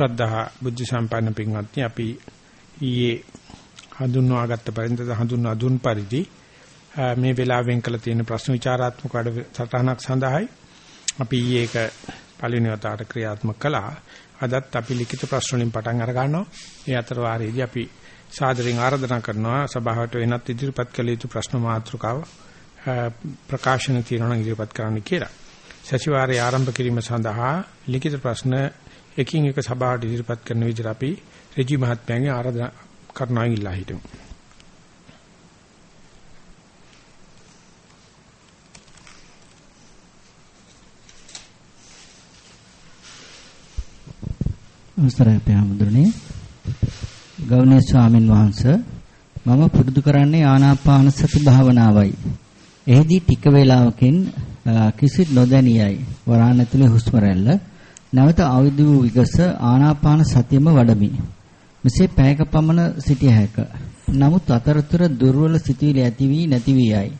ශ්‍රද්ධා බුද්ධ සම්පන්න පින්වත්නි අපි ඊයේ හඳුන්වාගත්ත පරිදි හඳුන්වා දුන් පරිදි මේ වෙලාවෙන් කළ තියෙන ප්‍රශ්න විචාරාත්මක වැඩ සටහනක් සඳහායි අපි ඊයේ ඒක පළවෙනි වතාවට ක්‍රියාත්මක කළා. අදත් අපි ලිඛිත ප්‍රශ්න වලින් පටන් අර ගන්නවා. ඒ අතර වාරයේදී අපි සාදරයෙන් ආරාධනා කරනවා සභාවට වෙනත් ඉදිරිපත් කළ යුතු ප්‍රශ්න මාතෘකාව ප්‍රකාශන තියෙනවා නම් ඉදිරිපත් කරන්න කියලා. සතිವಾರයේ ආරම්භ කිරීම සඳහා ලිඛිත ප්‍රශ්න එකින් එක සභාවට ඉදිරිපත් කරන විදිහට අපි රජි මහත්මයාගේ ආරාධනා කරනවා ඉල්ලා හිටමු. අවසරයි අපේ හැමදෙරණේ ගෞණීය ස්වාමින් වහන්සේ මම පුරුදු කරන්නේ ආනාපාන සති භාවනාවයි. එෙහිදී ටික වේලාවකින් කිසි නොදැනියයි වරාණ ඇතුලේ හුස්ම රැල්ල නැවත අවදි වූ විගස ආනාපාන සතියම වඩමි. මෙසේ පැයක පමණ සිටිය හැක. නමුත් අතරතුර දුර්වල සිතුවිලි ඇති වී නැති වී යයි.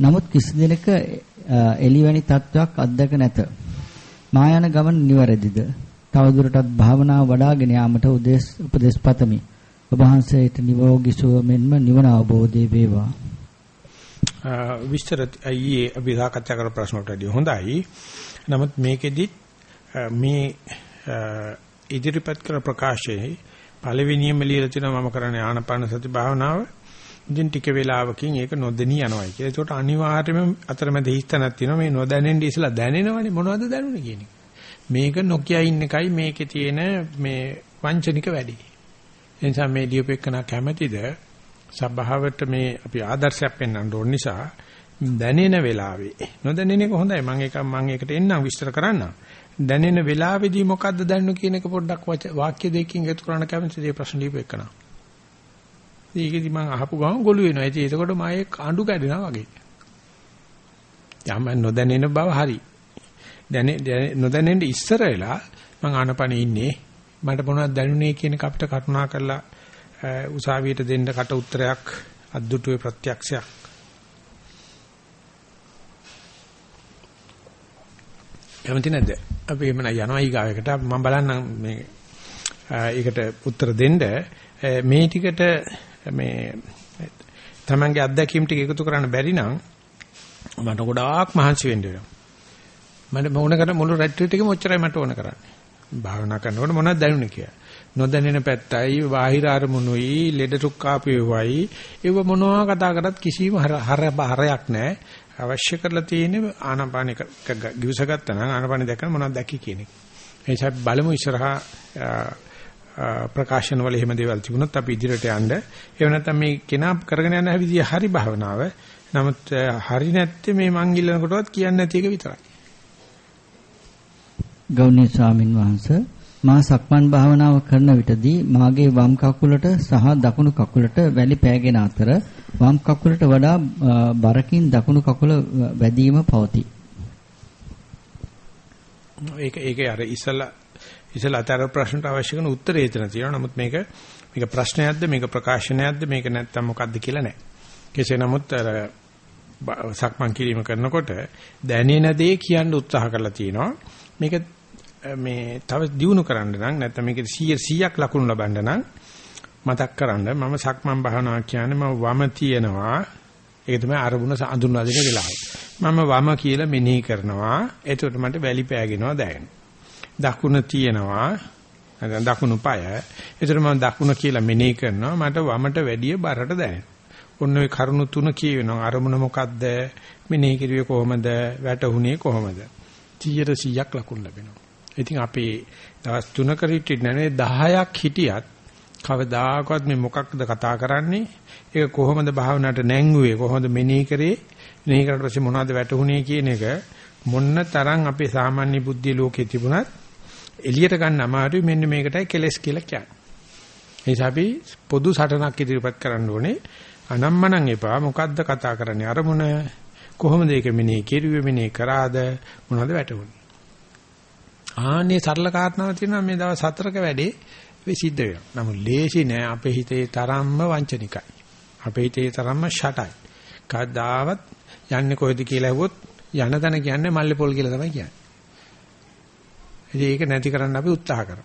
නමුත් කිසි දිනක එළිවැනි තත්වයක් අත්දැක නැත. මා යන ගමන නිවැරදිද? තවදුරටත් භාවනාව වඩාගෙන යාමට උදෙස් උපදෙස් පතමි. ඔබ වහන්සේට නිරෝගී සුව මෙන්ම නිවන අවබෝධය වේවා. විස්තර අයියේ අපි සාකච්ඡා කරපු ප්‍රශ්නට වඩා හොඳයි. නමුත් මේකෙදි මේ ඉදිරිපත් කර ප්‍රකාශයේ පළවෙනියම ලියලා තියෙනවා මම කරන්නේ ආනපාන සති භාවනාව. ඉතින් ටික වේලාවකින් ඒක නොදෙනී යනවායි කියලා. ඒකට අනිවාර්යයෙන්ම අතරමැද හිස්තනක් තියෙනවා මේ නොදැනෙන්න ඉස්සලා දැනෙනවනේ මොනවද දැනුනේ කියන එක. මේක නොකිය ඉන්න එකයි මේකේ තියෙන මේ වංචනික වැඩි. ඒ නිසා මේ ලියුපෙකන කැමැතිද සබ්භාවට මේ අපි ආදර්ශයක් පෙන්වන්න ඕන නිසා දැනෙන වෙලාවේ. නොදැනෙන එක හොඳයි. මම ඒක මම ඒකට එන්නම් විස්තර කරන්නම්. දැනෙන වෙලාවේදී මොකද්ද දැනනු කියන එක පොඩ්ඩක් වාක්‍ය දෙකකින් එකතු කරන්න කැමතිද? මේ ප්‍රශ්න ලියුපෙකන ඒකෙදි මම අහපු ගමන් ගොළු වෙනවා. ඉතින් එතකොට මම ඒක අඬු කැඩෙනවා වගේ. යම නොදැනෙන බව හරි. දැනෙ නොදැනෙන්න ඉස්සර වෙලා මං ආනපනෙ ඉන්නේ. මට මොනවද දැනුනේ කියන එක අපිට කරුණා කරලා උසාවියට දෙන්න කට උත්තරයක් අද්දුටුවේ ප්‍රත්‍යක්ෂයක්. කැමති නැද්ද අපි එහෙම යනවා ඊගාවකට මම බලන්නම් මේ ඒකට උත්තර දෙන්න මේ ටිකට මේ තමන්ගේ අත්දැකීම් ටික එකතු කරන්න බැරි නම් මට ගොඩාක් මහන්සි වෙන්න වෙනවා මට ඕන කරන මුළු රැට්‍රීට් එකම ඔච්චරයි මට ඕන කරන්නේ. භාවනා කරනකොට මොනවද දැනුනේ කියලා. නොදැනෙන පැත්තයි, බාහිර අරමුණුයි, ලෙඩ රුක්කාපේවයි, ඒව මොනවා කතා කරත් කිසිම හරයක් නැහැ. අවශ්‍ය කරලා තියෙන්නේ ආනාපානික ගිවිසගත්තා නම් ආනාපානිය දැක්කම මොනවද දැක්කේ කියන එක. ඒ නිසා බලමු ඉස්සරහා ප්‍රකාශන වල එහෙම දේවල් තිබුණොත් අපි ඉදිරියට යන්න. එහෙම නැත්නම් මේ කෙනා කරගෙන යන විදිය හරි භාවනාව. නමුත් හරි නැත්තේ මේ මං ඉල්ලන කොටවත් කියන්නේ නැති එක විතරයි. ගෞණීය ස්වාමින් වහන්සේ මා සක්මන් භාවනාව කරන විටදී මාගේ වම් කකුලට සහ දකුණු කකුලට වැලි පෑගෙන අතර වම් කකුලට වඩා බරකින් දකුණු කකුල වැදීම පවතී. ඒක ඒක අර ඉසලා ඉසලා අතර ප්‍රශ්නට අවශ්‍ය කරන උත්තරේ එතන තියෙනවා. නමුත් මේක මේක ප්‍රශ්නයක්ද මේක ප්‍රකාශනයක්ද මේක නැත්තම් මොකද්ද කියලා නැහැ. කෙසේ නමුත් අර සක්මන් කිරීම කරනකොට දැනෙන දේ කියන්න උත්සාහ කරලා තියෙනවා. මේක මේ තව දියුණු කරන්න නම් නැත්නම් මේකේ 100 100ක් ලකුණු ලබන්න නම් මතක් කරන්න මම සක්මන් භාවනාව කියන්නේ මම වම තියනවා ඒක තමයි අරමුණ අඳුන්වා දෙන වෙලාව. මම වම කියලා මෙනෙහි කරනවා. එතකොට මට වැලි පෑගෙනවා දැනෙනවා. දකුණ තියනවා නැත්නම් දකුණු පාය. එතකොට මම දකුණ කියලා මෙනෙහි කරනවා. මට වමට වැඩිය බරට දැනෙනවා. ඔන්න ඔය කරුණු තුන කියවෙනවා. අරමුණ මොකද්ද? මෙනෙහි කිරුවේ කොහොමද? වැටුනේ කොහොමද? 100ට 100ක් ලකුණු ලැබෙනවා. ඉතින් අපි දවස් 3ක රිට්‍රීට් නැනේ 10ක් හිටියත් කවදාකවත් මේ මොකක්ද කතා කරන්නේ? ඒක කොහොමද භාවනාවට නැංගුවේ? කොහොමද මෙනෙහි කරේ? මෙනෙහි කරලා පස්සේ මොනවද වැටුනේ කියන එක මොන්න තරම් අපේ සාමාන්‍ය බුද්ධිය ලෝකේ තිබුණත් එළියට ගන්න අමාරුයි මෙන්න මේකටයි කෙලස් කියලා කියන්නේ. ඒ නිසා අපි පොදු සටනක් ඉදිරිපත් කරන්න ඕනේ. අනම්මනම් එපා මොකද්ද කතා කරන්නේ අරමුණ කොහොමද ඒක මෙනෙහි කෙරුවේ මෙනෙහි කරාද මොනවද වැටුනේ ආන්නේ සරල කාරණාවක් තියෙනවා මේ දවස් හතරක වැඩේ වෙ සිද්ධ වෙනවා. නමුත් ලේසි නෑ අපේ හිතේ තරම්ම වංචනිකයි. අපේ හිතේ තරම්ම ෂටයි. කවදාවත් යන්නේ කොහෙද කියලා ඇහුවොත් යන තැන කියන්නේ මල්ලේ පොල් කියලා තමයි කියන්නේ. ඉතින් ඒක නැති කරන්න අපි උත්සාහ කරමු.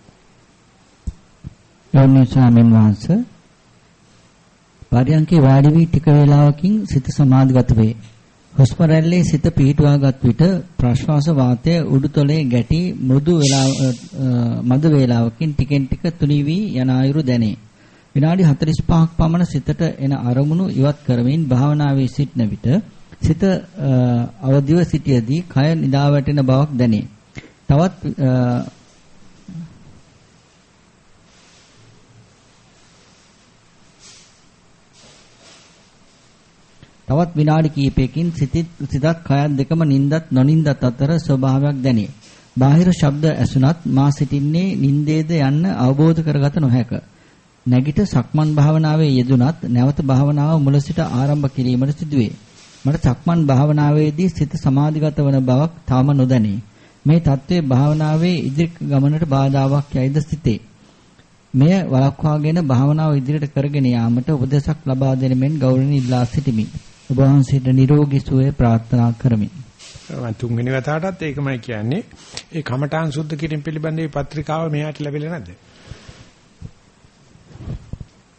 ගෞරවනීය ස්වාමීන් වහන්සේ පරියන්කේ වාඩි වී ටික වේලාවකින් සිත සමාධිගත වේ. හුස්ම රැල්ලේ සිත පිහිටුවාගත් විට ප්‍රශ්වාස වාතය උඩුතොලේ ගැටි මෘදු වේලාව මද වේලාවකින් ටිකෙන් ටික තුනී වී යන අයුරු දැනේ. විනාඩි 45ක් පමණ සිතට එන අරමුණු ඉවත් කරමින් භාවනාවේ සිටන විට සිත අවදිව සිටියේදී කය නිදා වැටෙන බවක් දැනේ. තවත් තවත් විනාඩි කිහිපයකින් සිතිත් සිතත් කයත් දෙකම නින්දත් නොනින්දත් අතර ස්වභාවයක් දැනේ. බාහිර ශබ්ද ඇසුණත් මා සිටින්නේ නින්දේද යන්න අවබෝධ කරගත නොහැක. නැගිට සක්මන් භාවනාවේ යෙදුනත් නැවත භාවනාව මුල සිට ආරම්භ කිරීමට සිදුවේ. මට සක්මන් භාවනාවේදී සිත සමාධිගත වන බවක් තාම නොදැනේ. මේ தત્ත්වයේ භාවනාවේ ඉදිරි ගමනට බාධාවක් යයිද සිතේ. මෙය වළක්වාගෙන භාවනාව ඉදිරියට කරගෙන යාමට උපදේශක් ලබා දෙන මෙන් ගෞරවණීය ඉල්ලා සිටිමි. ඔබ වහන්සේට නිරෝගී සුවය ප්‍රාර්ථනා කරමි. මම තුන්වෙනි වතාවටත් ඒකමයි කියන්නේ. ඒ කමඨාන් සුද්ධ කිරීම පිළිබඳව පත්‍රිකාව මෙයාට ලැබිලා නැද්ද?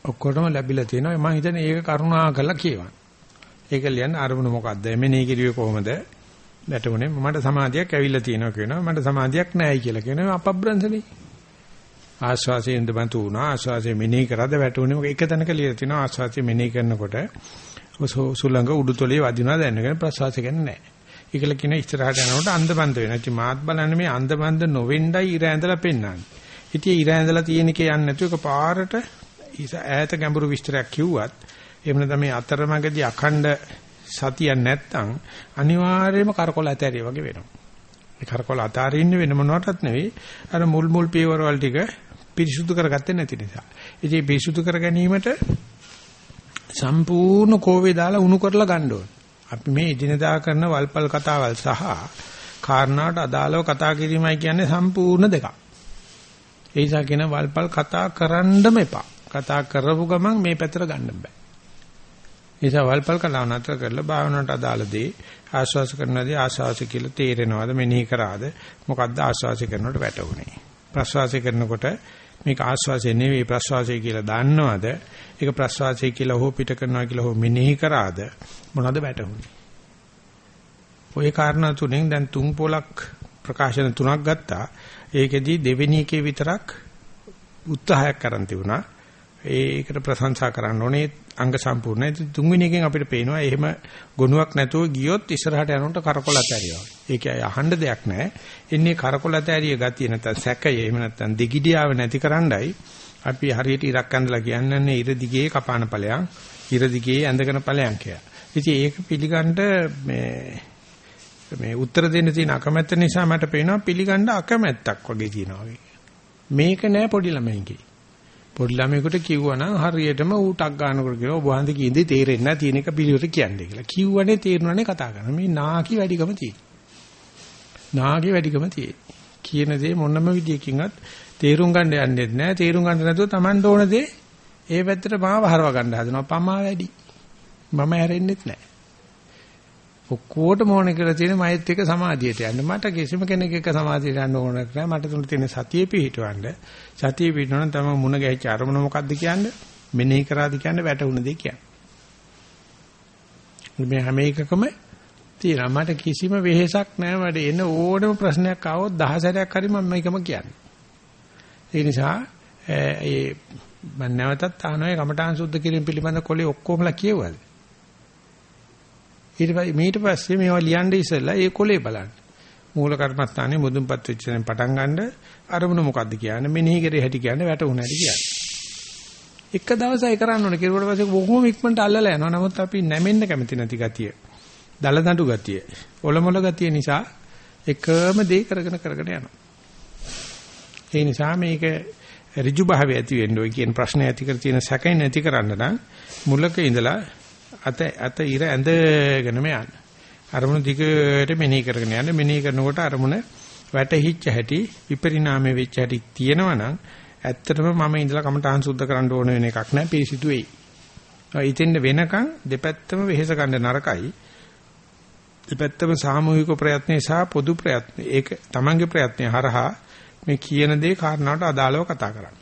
ඔක්කොටම ලැබිලා තියෙනවා. මම හිතන්නේ ඒක කරුණා කරලා කියවන්න. ඒක ලියන්න අරමුණ මොකද්ද? මෙනේ කිරුවේ කොහොමද? වැටුනේ මට සමාධියක් ඇවිල්ලා තියෙනවා කියනවා. මට සමාධියක් නැහැයි කියලා කියනවා. අපබ්‍රංශනේ. ආස්වාසයෙන් දබන්තු වුණා. ආස්වාසයෙන් මෙනේ කරද්ද වැටුනේ. මොකද එක තැනක ලියලා තියෙනවා. ආස්වාසයෙන් මෙනේ කරනකොට සුලංග උඩුතොලේ වදිනවා දැනගෙන ප්‍රසවාසය ගන්න නැහැ. ඒකල කියන ඉස්සරහට යනකොට අන්දබන්ද වෙනවා. ඉතින් මාත් බලන්නේ මේ අන්දබන්ද නොවෙන්නයි ඉර ඇඳලා පෙන්නන්නේ. ඉතින් ඉර ඇඳලා තියෙන එකේ යන්නේ නැතුව එක පාරට ඈත ගැඹුරු විස්තරයක් කිව්වත් එහෙම නැත්නම් මේ අතරමඟදී අඛණ්ඩ සතියක් නැත්තම් අනිවාර්යයෙන්ම කරකොල ඇතරිය වගේ වෙනවා. ඒ කරකොල අතාරින්නේ වෙන මොනවටත් නෙවෙයි අර මුල් මුල් පියවරවල් ටික පිරිසුදු කරගත්තේ නැති නිසා. ඉතින් පිරිසුදු කර ගැනීමට සම්පූර්ණ කෝවේ දාලා උණු කරලා ගන්න ඕනේ. අපි මේ ඉදිනදා කරන වල්පල් කතාවල් සහ කාරණාට අදාළව කතා කිරීමයි කියන්නේ සම්පූර්ණ දෙකක්. ඒ නිසා කියන වල්පල් කතා කරන්නම එපා. කතා කරපු ගමන් මේ පැතර ගන්න බෑ. ඒ නිසා වල්පල් කතාව නතර කරලා භාවනාවට අදාළ දේ ආශ්වාස කරනදී ආශ්වාස කියලා තේරෙනවද මෙනෙහි කරාද මොකද්ද ආශ්වාස කරනකොට වැටුනේ. ප්‍රශ්වාස කරනකොට මේක ආශ්වාසය නෙවෙයි ප්‍රශ්වාසය කියලා දන්නවද? ඒක ප්‍රශ්වාසය කියලා හෝ පිට කරනවා කියලා හෝ මෙනෙහි කරාද? මොනවද වැටහුනේ? ওই කාරණා තුනෙන් දැන් තුන් පොලක් ප්‍රකාශන තුනක් ගත්තා. ඒකෙදි දෙවෙනි එකේ විතරක් උත්සාහයක් කරන් තිබුණා. ඒකට ප්‍රශංසා කරන්න ඕනේ අංග සම්පූර්ණයි. තුන්වෙනි එකෙන් අපිට පේනවා එහෙම ගුණයක් නැතුව ගියොත් ඉස්සරහට යනකොට කරකොල ඇතරියවා. ඒකයි අහන්න දෙයක් නැහැ. එන්නේ කරකොල ඇතරිය ගතිය නැත්නම් සැකය එහෙම නැත්නම් දෙගිඩියාව නැතිකරණ්ඩයි අපි හරියට ඉරක් ඇඳලා කියන්නේ ඉර දිගේ කපාන ඵලයන්, ඉර දිගේ ඇඳගෙන ඵලයන් කියලා. ඉතින් ඒක පිළිගන්න මේ මේ උත්තර දෙන්න තියෙන අකමැත්ත නිසා මට පේනවා පිළිගන්න අකමැත්තක් වගේ තියෙනවා මේක නෑ පොඩි ළමයින්ගේ. පොඩි ළමයෙකුට කිව්වනම් හරියටම ඌටක් ගන්නකොට කියලා ඔබ වහන්සේ කියන්නේ තේරෙන්නේ නැහැ තියෙන එක පිළිවෙත කියන්නේ කියලා. කිව්වනේ තේරුණානේ කතා කරන. මේ නාකි වැඩිකම තියෙන. නාකි වැඩිකම තියෙන. කියන දේ මොනම විදියකින්වත් තේරුම් ගන්න යන්නේ නැහැ. තේරුම් ගන්න නැතුව Taman ඕන දේ ඒ පැත්තට මාව හරව ගන්න හදනවා. පමා වැඩි. මම හැරෙන්නෙත් නැහැ. ඔක්කොටම ඕනේ කියලා තියෙන මෛත් එක සමාධියට යන්න. මට කිසිම කෙනෙක් එක්ක සමාධියට යන්න ඕන නැහැ. මට තුන තියෙන සතිය පිහිටවන්න. සතිය පිහිටවන තම මුණ ගැහිච්ච අරමුණ මොකද්ද කියන්නේ? මෙනෙහි කරාද කියන්නේ වැටුණ දෙයක් කියන්නේ. මේ හැම එකකම තියෙනවා. මට කිසිම වෙහෙසක් නැහැ. මට එන ඕනම ප්‍රශ්නයක් ආවොත් දහසරයක් හරි මම මේකම කියන්නේ. ඒ නිසා ඒ මම නැවතත් අහනවා කමඨාන් සුද්ධ කිරීම පිළිබඳ කොලේ ඔක්කොමලා කියවුවද? ඊට පස්සේ මීට පස්සේ මේවා ලියන්න ඉස්සෙල්ලා ඒ කොලේ බලන්න. මූල කර්මස්ථානේ මුදුන්පත් වෙච්ච දැන් පටන් ගන්න අරමුණ මොකද්ද කියන්නේ මෙනෙහි කරේ හැටි කියන්නේ වැටුණ හැටි කියන්නේ. එක දවසයි කරන්න ඕනේ කිරුවට පස්සේ බොහොම ඉක්මනට අල්ලලා යනවා. නමුත් අපි නැමෙන්න කැමති නැති ගතිය. දලදඬු ගතිය. ඔලොමොල ගතිය නිසා එකම දේ කරගෙන කරගෙන යනවා. ඒ නිසා මේක ඍජු භාවය ඇති වෙන්න ඔය කියන ප්‍රශ්නේ ඇති කර තියෙන සැකේ නැති කරන්න නම් මුලක ඉඳලා අත අත ඉර ඇඳගෙනම යන්න. අරමුණ දිගට මෙනෙහි කරගෙන යන්න. මෙනෙහි කරනකොට අරමුණ වැටහිච්ච හැටි විපරිණාමය වෙච්ච හැටි තියෙනවනම් ඇත්තටම මම ඉඳලා කමටහන් සුද්ධ කරන්න ඕන වෙන එකක් නෑ පිරිසිදු වෙයි. ඉතින් වෙනකන් දෙපැත්තම වෙහෙස ගන්න නරකයි. දෙපැත්තම සාමූහික ප්‍රයත්නේ සහ පොදු ප්‍රයත්නේ ඒක තමන්ගේ ප්‍රයත්නේ හරහා මේ කියන දේ කාරණාවට අදාළව කතා කරන්න.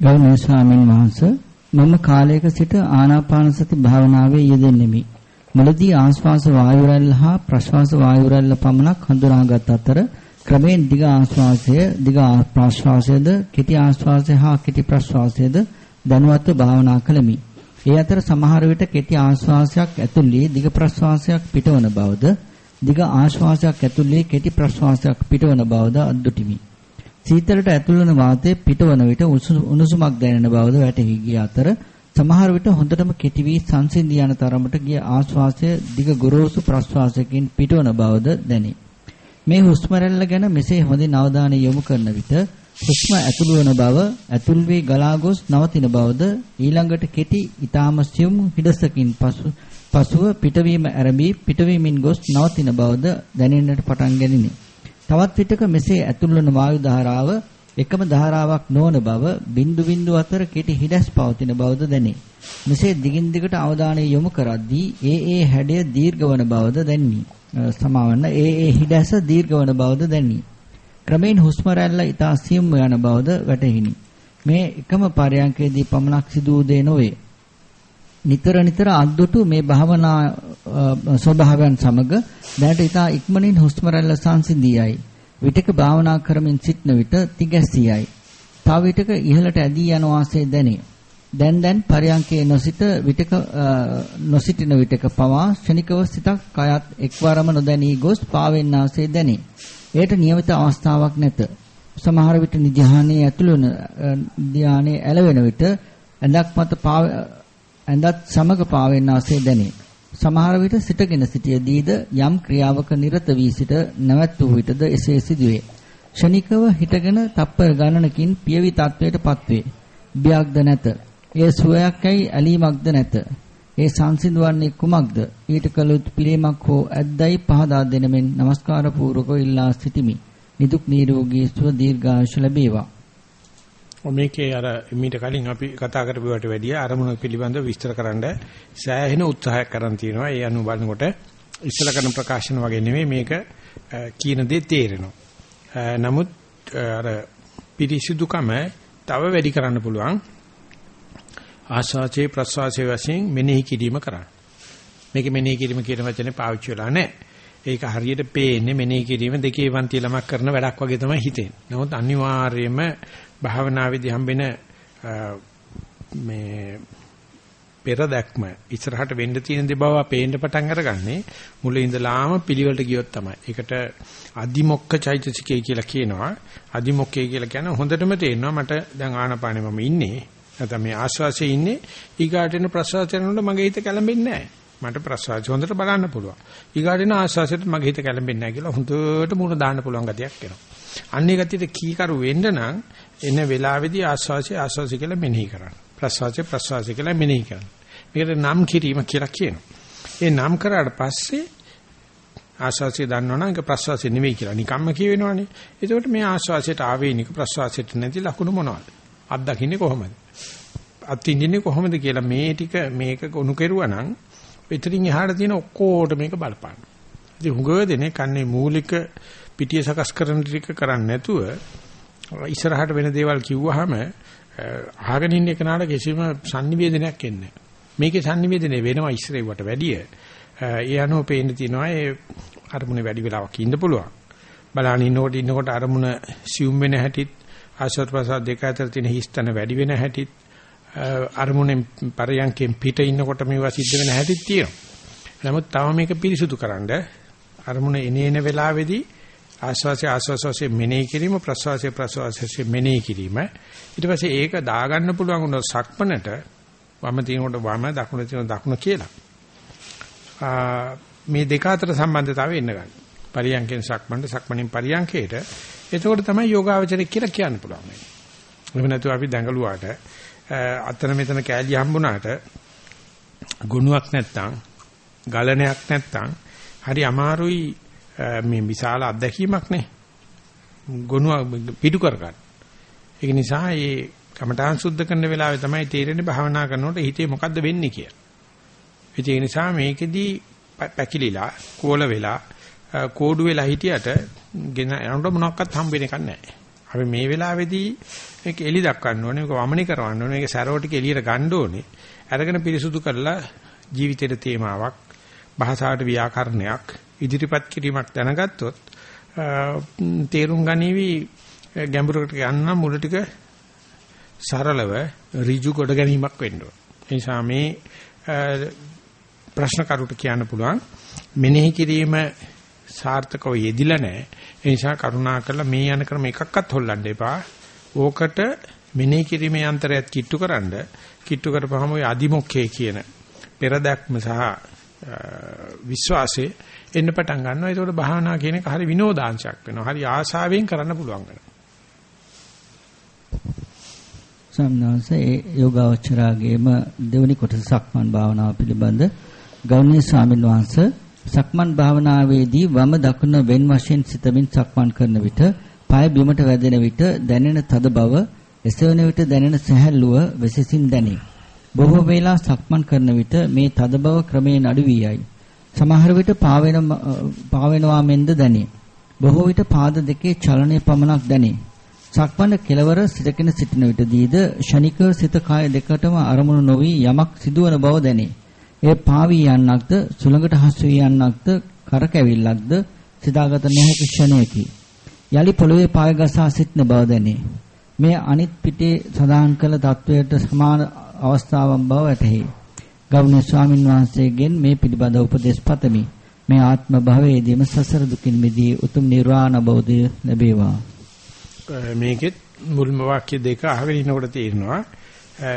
ගෞරවනීය ස්වාමීන් වහන්සේ මම කාලයක සිට ආනාපාන සති භාවනාවේ යෙදෙන්නෙමි. මුලදී ආශ්වාස වායු රැල්ල හා ප්‍රශ්වාස වායු රැල්ල පමණක් හඳුනාගත් අතර ක්‍රමයෙන් දිග ආශ්වාසය දිග ප්‍රශ්වාසයද කෙටි ආශ්වාසය හා කෙටි ප්‍රශ්වාසයද දැනුවත්ව භාවනා කළමි. ඒ අතර සමහර විට කෙටි ආශ්වාසයක් ඇතුළේ දිග ප්‍රශ්වාසයක් පිටවන බවද දිග ආශ්වාසයක් ඇතුළේ කෙටි ප්‍රශ්වාසයක් පිටවන බවද අද්දුටිමි. සීතලට ඇතුල් වන වාතය පිටවන විට උණුසුමක් දැනෙන බවද වැටහි ගිය අතර සමහර විට හොඳටම කෙටි වී සංසිඳී යන තරමට ගිය ආශ්වාසය දිග ගොරෝසු ප්‍රශ්වාසයකින් පිටවන බවද දැනේ. මේ හුස්ම ගැන මෙසේ හොඳින් අවධානය යොමු කරන විට හුස්ම ඇතුළු වන බව, ඇතුල් වී ගලා ගොස් නවතින බවද ඊළඟට කෙටි ඊටාම සියුම් හිඩසකින් පසු පසුව පිටවීම ආරම්භී පිටවීමෙන් ගොස් නවතින බවද දැනෙන්නට පටන් ගැනිනි. තවත් විටක මෙසේ ඇතුල් වන වායු ධාරාව එකම ධාරාවක් නොවන බව බින්දු බින්දු අතර කෙටි හිඩස් පවතින බවද දැනේ. මෙසේ දිගින් දිගට අවධානය යොමු කරද්දී ඒ ඒ හැඩය දීර්ඝවන බවද දැනේ. සමාවන්න ඒ ඒ හිඩැස දීර්ඝවන බවද දැනේ. ක්‍රමෙන් හුස්ම රැල්ල ඊතා සියුම් යන බවද වැටහිනි. මේ එකම පරයන්කේදී පමණක් සිදු වූ දේ නොවේ. නිතර නිතර අද්දුටු මේ භාවනා ස්වභාවයන් සමග දැනට ඊතා ඉක්මනින් හුස්ම රැල්ල සංසිඳියයි. විටක භාවනා කරමින් සිටන විට තිගැසියයි. තව විටක ඉහළට ඇදී යන වාසේ දැනේ. දැන් දැන් පරයන්කේ නොසිට විටක නොසිටින විටක පවා ක්ෂණිකව සිතක් කයත් එක්වරම නොදැනී ගොස් පාවෙන්නාසේ දැනේ. එයට නියමිත අවස්ථාවක් නැත. සමහර විට නිධානයේ ඇතුළු වන ධානයේ ඇලවෙන විට ඇඳක් මත ඇඳත් සමග පාවෙන්නාසේ දැනේ. සමහර විට සිටගෙන සිටියදීද යම් ක්‍රියාවක නිරත වී සිට නැවැත් වූ විටද එසේ සිදුවේ. ක්ෂණිකව හිටගෙන තප්පර ගණනකින් පියවි තත්වයටපත් වේ. බියක්ද නැත. ඒ සුවයක්යි ඇලීමක්ද නැත. ඒ සංසිඳවන්නේ කුමක්ද? ඊට කලොත් පිළිමක් හෝ ඇද්දයි පහදා දෙනමෙන් নমස්කාර පූර්වකව ඉල්ලා සිටිමි. නිදුක් නිරෝගී සුව දීර්ඝායුෂ ලැබේවා. මේකේ අර මීට කලින් අපි කතා කරපුවට වැඩිය අරමුණ පිළිබඳව විස්තර කරන්න සෑහෙන උත්සාහයක් කරන් තියෙනවා. ඒ අනුව බලනකොට ඉස්සල කරන ප්‍රකාශන වගේ නෙමෙයි මේක කියන දේ තේරෙනවා. නමුත් අර පිරිසිදුකම තව වැඩි කරන්න පුළුවන්. ආස්වාචේ ප්‍රස්වාචේ වශයෙන් මෙනෙහි කිරීම කරන්න. මේක මෙනෙහි කිරීම කියන වචනේ පාවිච්චි වෙලා නැහැ. ඒක හරියට පේන්නේ මෙනෙහි කිරීම දෙකේ වන්ති ළමක් කරන වැඩක් වගේ තමයි හිතෙන්නේ. නමුත් අනිවාර්යයෙන්ම භාවනාවේදී හම්බෙන මේ පෙර දැක්ම ඉස්සරහට වෙන්න තියෙන දේ බව පේන්න පටන් අරගන්නේ මුල ඉඳලාම පිළිවෙලට ගියොත් තමයි. ඒකට අදිමොක්ක චෛතසිකය කියලා කියනවා. අදිමොක්කේ කියලා කියන හොඳටම තේරෙනවා මට දැන් ආනපානෙ මම ඉන්නේ. නැත්නම් මේ ආශ්වාසයේ ඉන්නේ ඊගාට එන ප්‍රශ්වාසය යනකොට මගේ හිත කැළඹෙන්නේ නැහැ. මට ප්‍රශ්වාසය හොඳට බලන්න පුළුවන්. ඊගාට එන ආශ්වාසයට මගේ හිත කැළඹෙන්නේ නැහැ කියලා හොඳට මුණ දාන්න පුළුවන් ගතියක් එනවා. අන්නේ ගතියට කීකරු වෙන්න නම් එන වෙලාවේදී ආශ්වාසය ආශ්වාසය කියලා මෙනෙහි කරන්න. ප්‍රශ්වාසය ප්‍රශ්වාසය කියලා මෙනෙහි කරන්න. මේකට නම් කිරීම කියලා කියනවා. ඒ නම් කරාට පස්සේ ආශ්වාසය දන්නවනම් ඒක ප්‍රශ්වාසය නෙවෙයි කියලා නිකම්ම කියවෙනවනේ. එතකොට මේ ආශ්වාසයට ආවේනික ප්‍රශ්වාසයට නැති ලකුණු මොනවද? අත්දකින්නේ කොහොමද? අත්විඳින්නේ කොහොමද කියලා මේ ටික මේක ගොනු කෙරුවා නම් පිටින් එහාට තියෙන ඔක්කොට මේක බලපාන. ඉතින් හුඟව දෙනේ කන්නේ මූලික පිටිය සකස් කරන ටික කරන්නේ නැතුව ඉස්සරහට වෙන දේවල් කිව්වහම අහගෙන ඉන්න එකනට කිසිම sannivedanayak එන්නේ නැහැ. මේකේ sannivedane වෙනවා ඉස්සරේවට වැඩිය. ඒ අනුව පේන්න තියෙනවා ඒ අරමුණේ වැඩි වෙලාවක් ඉන්න පුළුවන්. බලන්න ඉන්නකොට ඉන්නකොට අරමුණ සියුම් වෙන හැටිත් ආශ්‍රත් ප්‍රසාද දෙක අතර තියෙන හිස්තන වැඩි වෙන හැටිත් අරමුණෙන් පරයන්කෙන් පිට ඉන්නකොට මේවා සිද්ධ වෙන හැටිත් තියෙනවා. නමුත් තව මේක පිරිසුදු කරන්න අරමුණ එනේන වෙලාවේදී ආශ්වාසය ආශ්වාසය මෙනෙහි කිරීම ප්‍රශ්වාසය ප්‍රශ්වාසය මෙනෙහි කිරීම ඊට පස්සේ ඒක දාගන්න පුළුවන් වුණොත් සක්මනට වම තිනකොට වම දකුණ තිනකොට දකුණ කියලා. මේ දෙක අතර සම්බන්ධතාවය එන්න ගන්න. පරියන්කෙන් සක්මන්ට සක්මණෙන් පරියන්කේට එතකොට තමයි යෝගාවචරය කියලා කියන්න පුළුවන්. එහෙම නැතුව අපි දඟලුවාට අතන මෙතන කෑලි හම්බුණාට ගුණයක් නැත්තම් ගලණයක් නැත්තම් හරි අමාරුයි මේ විශාල අත්දැකීමක් නේ. ගුණයක් පිටු කරගන්න. ඒක නිසා මේ කමඨාන් සුද්ධ කරන වෙලාවේ තමයි තේරෙන්නේ භාවනා කරනකොට හිතේ මොකද්ද වෙන්නේ කියලා. ඒ නිසා මේකෙදී පැකිලිලා කෝල වෙලා කෝඩු වෙලා හිටියට ගෙන යනකොට මොනවත් හම්බ වෙන එකක් නැහැ. අපි මේ වෙලාවේදී මේක එලි දක්වන්න ඕනේ, මේක වමනි කරවන්න ඕනේ, මේක සැරෝටික එළියට ගන්න ඕනේ. අරගෙන පිරිසුදු කරලා ජීවිතේට තේමාවක්, භාෂාවට ව්‍යාකරණයක්, ඉදිරිපත් කිරීමක් දැනගත්තොත් තේරුම් ගනිවි ගැඹුරකට යන්න මුල ටික සරලව ඍජු කොට ගැනීමක් වෙන්න ඕන. ඒ නිසා මේ ප්‍රශ්න කරුට කියන්න පුළුවන් මෙනෙහි කිරීම සාර්ථකව යෙදිලා නැහැ. ඒ නිසා කරුණා කරලා මේ යන ක්‍රම එකක්වත් හොල්ලන්න එපා. ඕකට මෙනෙහි කිරීමේ අන්තරයත් කිට්ටුකරනද කිට්ටු කරපුවම ওই අදිමොක්ඛේ කියන පෙරදක්ම සහ විශ්වාසයේ එන්න පටන් ගන්නවා. ඒකෝට භාවනා කියන එක හරි විනෝදාංශයක් වෙනවා. හරි ආශාවෙන් කරන්න පුළුවන් වෙනවා. සම්නාස ඒ යෝගාවචරාගේම දෙවනි කොටස සක්මන් භාවනාව පිළිබඳ ගෞරවනීය ස්වාමීන් වහන්සේ සක්මන් භාවනාවේදී වම දකුණ වෙන් වශයෙන් සිතමින් සක්මන් කරන විට පාය බිමට වැදෙන විට දැනෙන තද බව එසවන විට දැනෙන සැහැල්ලුව වෙසසින් දැනේ. බොහෝ වේලා සක්මන් කරන විට මේ තද බව ක්‍රමයෙන් අඩු වී යයි. සමහර විට පාවෙන පාවෙනවා මෙන්ද දැනේ. බොහෝ විට පාද දෙකේ චලනය පමණක් දැනේ. සක්මන කෙලවර සිටගෙන සිටින විටදීද ෂණිකව සිත කාය දෙකටම අරමුණු නොවි යමක් සිදුවන බව දැනේ. එය පාවී යන්නක්ද සුළඟට හසු වී යන්නක්ද කරකැවිල්ලක්ද සිතාගත නොහැකි ක්ෂණයකි. යලි පොළවේ පාය ගසා සිටින බව දැනේ. මේ අනිත් පිටේ සදාහන් කළ තත්වයට සමාන අවස්ථාවක් බව වැටහි. ගෞරවනීය ස්වාමින් වහන්සේගෙන් මේ පිළිබඳ උපදෙස් පතමි. මේ ආත්ම භවයේදීම සසර දුකින් මිදී උතුම් නිර්වාණ අවබෝධය ලැබේවා. මේකෙත් මුල්ම වාක්‍ය දෙක අහගෙන ඉනකොට තේරෙනවා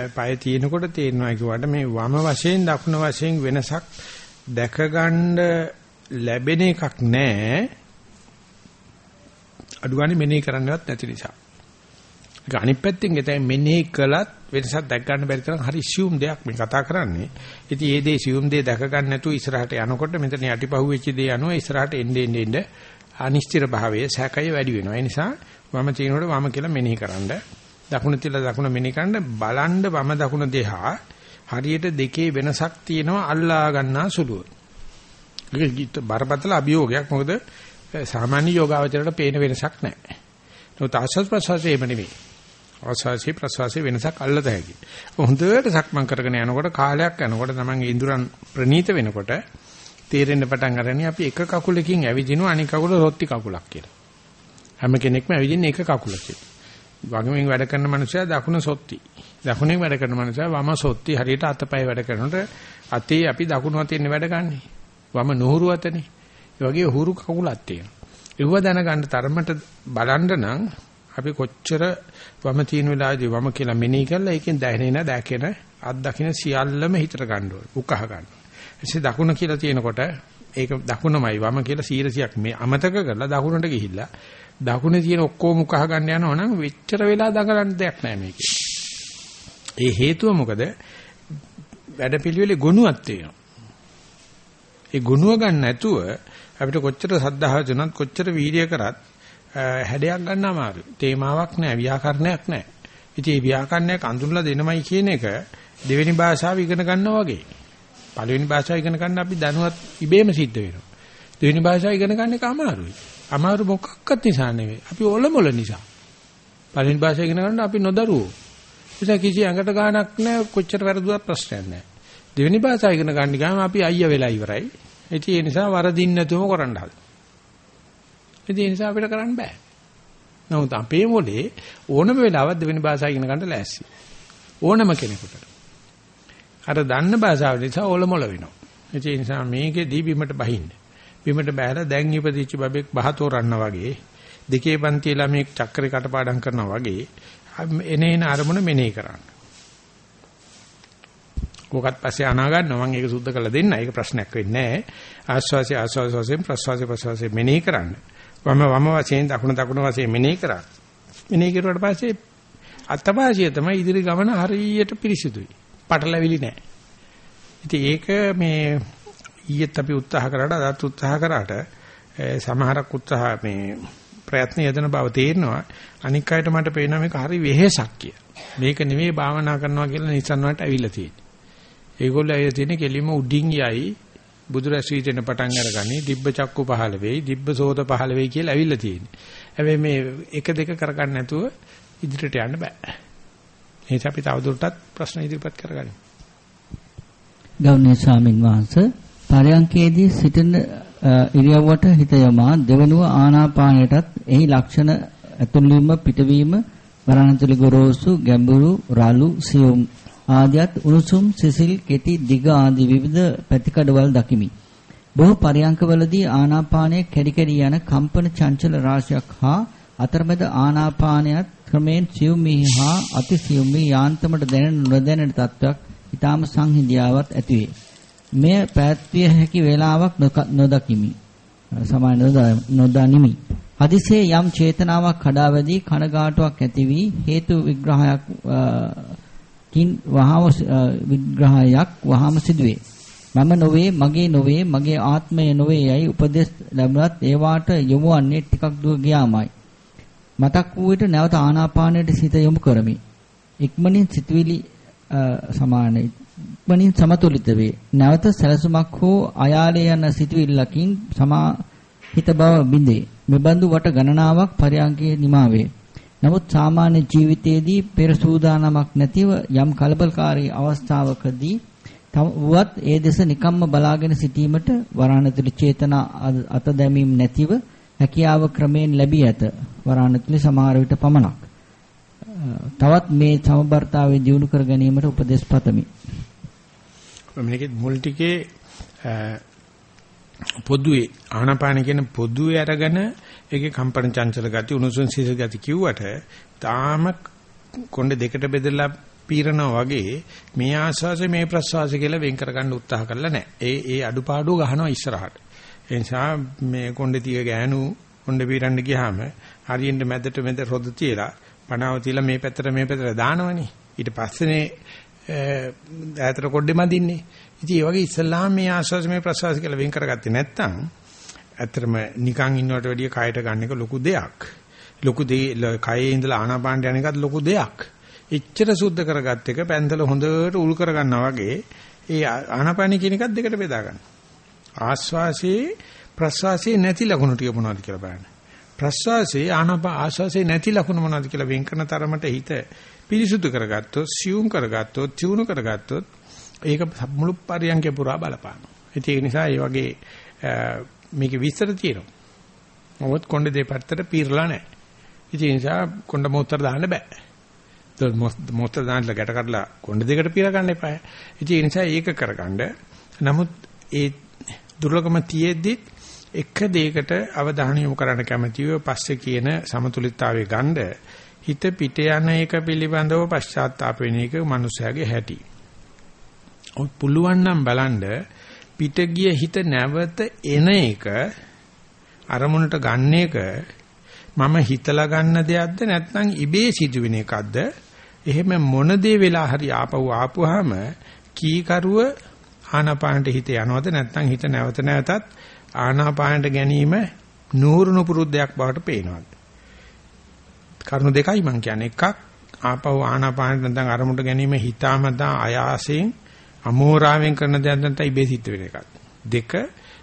පය තියෙනකොට තේරෙනවා කියවට මේ වම වශයෙන් දකුණ වශයෙන් වෙනසක් දැකගන්න ලැබෙන එකක් නැහැ අඩුවන්නේ මෙනෙහි කරන්නවත් නැති නිසා ඒක අනිත් පැත්තෙන් ගෙතයි මෙනෙහි කළත් වෙනසක් දැක් ගන්න බැරි තරම් හරි සියුම් දෙයක් මේ කතා කරන්නේ ඉතින් මේ දේ සියුම් දේ දැක ගන්න නැතුව ඉස්සරහට යනකොට මෙතන යටිපහුවෙච්ච දේ යනවා ඉස්සරහට එන්නේ එන්නේ අනිශ්චිත භාවයේ සැකය වැඩි වෙනවා ඒ නිසා වම තිනකොට වම කියලා මෙනෙහි කරන්න. දකුණ තියලා දකුණ මෙනෙහි කරන්න බලන්න වම දකුණ දෙහා හරියට දෙකේ වෙනසක් තියෙනවා අල්ලා ගන්නා සුළුව. ඒක බරපතල අභියෝගයක්. මොකද සාමාන්‍ය යෝගාවචරයට පේන වෙනසක් නැහැ. නමුත් ආස්වාද ප්‍රසවාසයේ එම නෙමෙයි. ආස්වාසී ප්‍රසවාසයේ වෙනසක් අල්ලත හැකි. හොඳට සක්මන් කරගෙන යනකොට කාලයක් යනකොට තමන්ගේ ඉඳුරන් ප්‍රනීත වෙනකොට තේරෙන්න පටන් ගන්න අපි එක කකුලකින් ඇවිදිනවා අනික කකුල රොත්ති කකුලක් කියලා. හැම කෙනෙක්ම ඇවිදින්නේ එක කකුලකින්. වගමින් වැඩ කරන මනුස්සයා දකුණ සොත්ති. දකුණෙන් වැඩ කරන මනුස්සයා වම සොත්ති. හරියට අතපය වැඩ කරනකොට අතේ අපි දකුණු අතින් වැඩ ගන්නෙ. වම නුහුරු අතනේ. ඒ වගේ හුරු කකුලක් තියෙනවා. ඒව දැනගන්න තරමට බලන්න නම් අපි කොච්චර වම තියෙන වෙලාවේදී වම කියලා මෙනෙහි කරලා ඒකෙන් දැනෙන දැකෙන අත් දකින්න සියල්ලම හිතට ගන්න ඕනේ. උකහා ගන්න. එසේ දකුණ කියලා තියෙනකොට ඒක දකුණමයි වම කියලා 100ක් මේ අමතක කරලා දකුණට ගිහිල්ලා දකුණේ තියෙන ඔක්කොම කහ ගන්න යනවා නම් වෙච්චර වෙලා දඟලන්න දෙයක් නැහැ මේකේ. ඒ හේතුව මොකද? වැඩපිළිවෙලේ ගුණයක් තියෙනවා. ඒ ගුණුව ගන්න නැතුව අපිට කොච්චර සද්ධාව දුනත් කොච්චර වීර්ය කරත් හැඩයක් ගන්න අමාරුයි. තේමාවක් නැහැ, ව්‍යාකරණයක් නැහැ. ඉතින් මේ ව්‍යාකරණයක් අඳුරලා දෙනමයි කියන එක දෙවෙනි භාෂාව ඉගෙන ගන්නවා වගේ. පළවෙනි භාෂාව ඉගෙන ගන්න අපි දැනුවත් ඉබේම සිද්ධ වෙනවා. දෙවෙනි භාෂාව ඉගෙන ගන්න එක අමාරුයි. අමාරු මොකක්වත් නිසා නෙවෙයි. අපි ඔලොමොල නිසා. පළවෙනි භාෂාව ඉගෙන ගන්න අපි නොදරුවෝ. ඒක කිසි ඇඟට ගාණක් නැහැ කොච්චර වැරදුවත් ප්‍රශ්නයක් නැහැ. දෙවෙනි භාෂාව ඉගෙන ගන්න ගියාම අපි අයියා වෙලා ඉවරයි. ඉතින් ඒ නිසා වරදින්න නැතුවම කරන්න හදලා. ඉතින් ඒ නිසා අපිට කරන්න බෑ. නමුත් අපේ මොලේ ඕනම වෙලාවක් දෙවෙනි භාෂාව ඉගෙන ගන්න ලෑස්ති. ඕනම කෙනෙකුට. අර දන්න භාෂාව නිසා ඔලොමොල වෙනවා. ඒ නිසා මේකෙදී බිමට බහින්න. බිමට බෑලා දැන් ඉපදිච්ච බබෙක් බහතෝරන්න වගේ දෙකේ පන්ති ළමෙක් චක්‍රේ කටපාඩම් කරනවා වගේ එනේන අරමුණ මෙනෙහි කරන්න. කොකත් පස්සේ අනා ගන්නවා මම ඒක සුද්ධ කරලා දෙන්න. ඒක ප්‍රශ්නයක් වෙන්නේ නැහැ. ආස්වාසි ආස්වාස වශයෙන් ප්‍රස්වාසි ප්‍රස්වාසයෙන් මෙනෙහි කරන්න. වම වම වශයෙන් දකුණ දකුණ වශයෙන් මෙනෙහි කරන්න. මෙනෙහි කරුවාට පස්සේ අත්පාසිය තමයි ඉදිරි ගමන හරියට පිරිසිදුයි. පටලැවිලි නැහැ. ඉතින් ඒක මේ ඊයේත් අපි උත්සාහ කරාට අදත් උත්සාහ කරාට සමහරක් උත්සාහ මේ ප්‍රයත්න යදන බව තේරෙනවා අනික් අයට මට පේනවා මේක හරි වෙහෙසක් කියලා. මේක නෙමෙයි භාවනා කරනවා කියලා නිසන් වලට ඇවිල්ලා තියෙන්නේ. ඒගොල්ලෝ ඇවිල්ලා තියෙන්නේ කෙලිම උඩින් යයි බුදුරැස් වීදෙන පටන් අරගනි දිබ්බ චක්කු පහළ වෙයි දිබ්බ සෝත පහළ වෙයි කියලා ඇවිල්ලා තියෙන්නේ. හැබැයි මේ එක දෙක කරගන්න නැතුව ඉදිරියට යන්න බෑ. ඒ නිසා අපි තවදුරටත් ප්‍රශ්න ඉදිරිපත් කරගනිමු. ගෞරවනීය ස්වාමින් වහන්සේ පරයන්කේදී සිටින ඉරියව්වට හිත යොමා දෙවනුව ආනාපානයටත් එහි ලක්ෂණ ඇතුළු පිටවීම වරණතුලි ගොරෝසු ගැඹුරු රළු සියුම් ආදියත් උණුසුම් සිසිල් කෙටි දිග ආදී විවිධ පැතිකඩවල් දකිමි. බොහෝ පරයන්කවලදී ආනාපානයේ කැඩි කැඩි යන කම්පන චංචල රාශියක් හා අතරමැද ආනාපානයත් ක්‍රමෙන් සියුම්හි හා අති සියුම්හි යාන්තමට දැනෙන නොදැනෙන තත්වයක් ඊටාම සංහිඳියාවක් ඇතිවේ. මෙය පැවැත්විය හැකි වේලාවක් නොදකිමි. සමාන නොදනිමි. හදිසියේ යම් චේතනාවක් කඩාවැදී කනගාටුවක් ඇති වී හේතු විග්‍රහයක් කින් වහම විග්‍රහයක් වහම සිදුවේ. මම නොවේ මගේ නොවේ මගේ ආත්මය නොවේ යයි උපදෙස් ලැබුණත් ඒවාට යොමු වන්නේ ටිකක් දුර ගියාමයි. මතක් වූ විට නැවත ආනාපානයට සිත යොමු කරමි. ඉක්මනින් සිතවිලි සමාන ඉක්මනින් සමතුලිත වේ. නැවත සැලසුමක් හෝ අයාලේ යන සිතවිල්ලකින් සමාහිත බව බිඳේ. මෙබඳු වට ගණනාවක් පරයන්කේ නිමා වේ. නමුත් සාමාන්‍ය ජීවිතයේදී පෙර සූදානමක් නැතිව යම් කලබලකාරී අවස්ථාවකදී තවත් ඒ දෙස නිකම්ම බලාගෙන සිටීමට වරාණතුලි චේතනා අත දැමීම නැතිව හැකියාව ක්‍රමයෙන් ලැබී ඇත. වරාණතුලි සමහර විට පමණක්. තවත් මේ සමබරතාවය දියුණු කර ගැනීමට උපදෙස් පතමි. මේකේ මුල් ටිකේ පොදුවේ ආනාපාන කියන පොදුවේ අරගෙන ඒකේ කම්පන චංචල ගති උණුසුම් සීස ගති කිව්වට තාම කොණ්ඩ දෙකට බෙදලා පීරනවා වගේ මේ ආස්වාසය මේ ප්‍රස්වාසය කියලා වෙන් කරගන්න උත්සාහ කරලා නැහැ. ඒ ඒ අඩුපාඩු ගහනවා ඉස්සරහට. ඒ නිසා මේ කොණ්ඩේ තිය ගෑනු කොණ්ඩේ පීරන්න ගියාම හරියට මැදට මැද රොද තියලා පණාව තියලා මේ පැත්තට මේ පැත්තට දානවනේ. ඊට පස්සේනේ ඈතට කොණ්ඩේ මදින්නේ. ඉතින් ඒ වගේ ඉස්සල්ලාම මේ ආස්වාස මේ ප්‍රස්වාස කියලා වෙන් කරගත්තේ නැත්නම් ඇත්තටම නිකන් ඉන්නවට වැඩිය කයට ගන්න එක ලොකු දෙයක්. ලොකු දේ කයේ ඉඳලා ආනාපානට යන එකත් ලොකු දෙයක්. එච්චර සුද්ධ කරගත් එක පැන්දල හොඳට උල් කරගන්නා වගේ ඒ ආනාපානි කියන එකත් දෙකට බෙදා ගන්න. ආස්වාසේ ප්‍රස්වාසයේ නැති ලකුණු ටික මොනවද කියලා බලන්න. ප්‍රස්වාසයේ ආනාපා ආස්වාසේ නැති ලකුණු මොනවද කියලා වෙන් කරන තරමට හිත පිරිසුදු කරගත්තොත්, සියුම් කරගත්තොත්, තියුණු කරගත්තොත් ඒක මුළු පරියන්කේ පුරා බලපානවා. ඒ නිසා මේ වගේ මේකේ විස්තර තියෙනවා. මොකද කොණ්ඩේ දෙපැත්තට පීරලා නැහැ. ඉතින් ඒ නිසා කොණ්ඩ මොහොතට දාන්න බෑ. මොහොතට දාන්නලා ගැට කඩලා කොණ්ඩ දෙකට පීර ගන්න එපා. ඉතින් ඒ නිසා ඒක කරගන්න. නමුත් ඒ දුර්ලභම තියේදී එක දෙයකට අවධානය යොමු කරන්න කැමතිව පස්සේ කියන සමතුලිතතාවයේ ගන්න හිත පිට යන එක පිළිබඳව පශ්චාත්තාප වෙන එක මනුස්සයාගේ හැටි. ඔය පුළුවන් නම් බලන්න පිට ගිය හිත නැවත එන එක අරමුණට ගන්න එක මම හිතලා ගන්න දෙයක්ද නැත්නම් ඉබේ සිදුවෙන එකක්ද? එහෙම මොන දේ වෙලා හරි ආපහු ආපුවාම කීකරුව ආනාපානට හිත යනවද නැත්නම් හිත නැවත නැවතත් ආනාපානට ගැනීම නూరుණු පුරුද්දයක් බවට පේනවද? කරුණු දෙකයි මම කියන්නේ. එකක් ආපහු ආනාපානට නැත්නම් අරමුණට ගැනීම හිතාමතා අයාසයෙන් අමෝරාවෙන් කරන දෙයක් නැත්නම් ඉබේ සිද්ධ වෙන එකක්. දෙක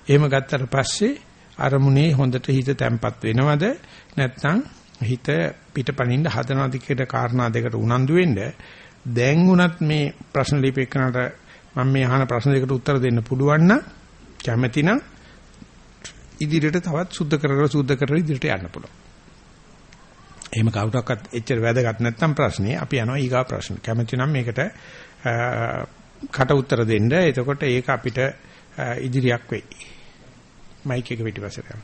එහෙම ගත්තට පස්සේ අරමුණේ හොඳට හිත තැම්පත් වෙනවද නැත්නම් හිත පිටපණින්න හදනවද කියන කාරණා දෙකට උනන්දු වෙන්න දැන් උනත් මේ ප්‍රශ්න ලිපෙකනට මම මේ අහන ප්‍රශ්න දෙකට උත්තර දෙන්න පුළුවන් නම් කැමැති නම් ඉදිරියට තවත් සුද්ධ කරගෙන සුද්ධ කරගෙන ඉදිරියට යන්න පුළුවන්. එහෙම කවුරක්වත් එච්චර වැදගත් නැත්නම් ප්‍රශ්නේ අපි යනවා ඊගා ප්‍රශ්න. කැමැති නම් මේකට කට උත්තර දෙන්න. එතකොට ඒක අපිට ඉදිරියක් වෙයි. මයික් එක පිටිපස්සට යන්න.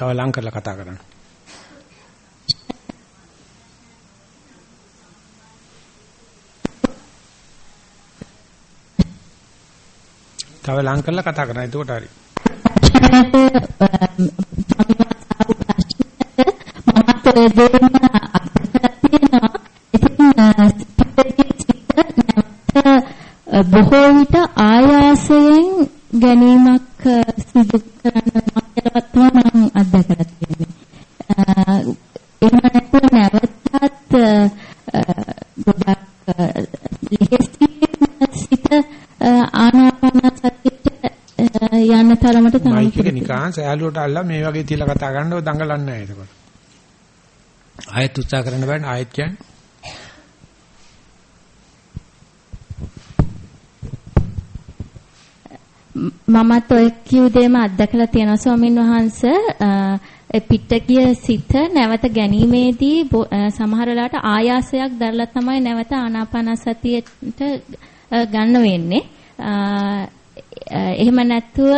තව ලං කරලා කතා කරන්න. තව ලං කරලා කතා කරන්න. එතකොට හරි. බොහෝ විට ආයාසයෙන් ගැනීමක් සිදු කරන මාත්‍රවත් තමයි මම අත්දැකලා තියෙන්නේ. නිකන් සෑහලුවට අල්ලා මේ වගේ තියලා කතා කරනව දඟලන්නේ නැහැ එතකොට. ආයෙත් උත්සාහ කරන්න බෑනේ ආයෙත් කියන්නේ. මමත් ඔය කිව් දෙයම අත්දකලා තියෙනවා ස්වාමින් වහන්සේ පිටකිය සිත නැවත ගැනීමේදී සමහර වෙලාවට ආයාසයක් දැරලා තමයි නැවත ආනාපානසතියට ගන්න වෙන්නේ. එහෙම නැත්තුව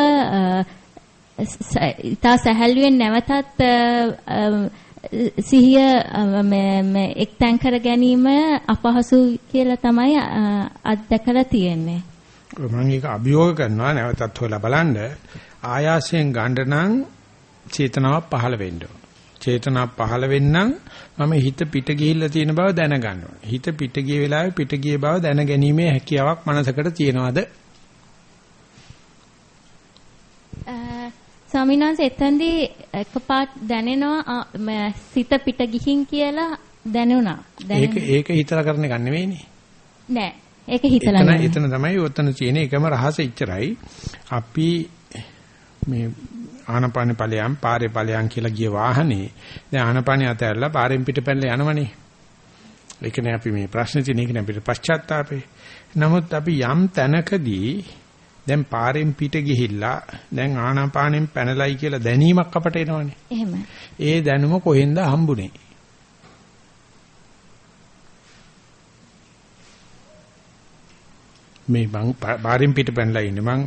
ඉතා සැහැල්ලුවෙන් නැවතත් සිහිය එක්තැන් කර ගැනීම අපහසු කියලා තමයි අත්දකලා තියෙන්නේ. මම ඒක අභියෝග කරනවා නැවතත් හොයලා බලන්න ආයාසයෙන් ගන්න නම් චේතනාවක් පහළ වෙන්න ඕන. චේතනාවක් පහළ වෙන්නම් මම හිත පිට ගිහිල්ලා තියෙන බව දැනගන්න ඕන. හිත පිට ගිය වෙලාවේ පිට ගිය බව දැන ගැනීමේ හැකියාවක් මනසකට තියෙනවද? ස්වාමීන් වහන්සේ එතෙන්දී එකපාරට දැනෙනවා සිත පිට ගිහින් කියලා දැනුණා. ඒක ඒක හිතලා කරන එක නෙවෙයිනේ. නෑ. ඒක හිතලා නෑ. එතන තමයි ඔතන තියෙන එකම රහස ඉච්චරයි. අපි මේ ආනපාන ඵලයන් පාරේ ඵලයන් කියලා ගිය වාහනේ දැන් ආනපානිය අතහැරලා පාරෙන් පිට පැනලා යනවනේ. ඒකනේ අපි මේ ප්‍රශ්නේ තියෙන එකනේ අපිට පශ්චාත්තාපේ. නමුත් අපි යම් තැනකදී දැන් පාරෙන් පිට ගිහිල්ලා දැන් ආනාපානෙන් පැනලයි කියලා දැනීමක් අපට එනවනේ. එහෙමයි. ඒ දැනුම කොහෙන්ද හම්බුනේ? මේ මං පාරෙන් පිට පැනලා ඉන්නේ මං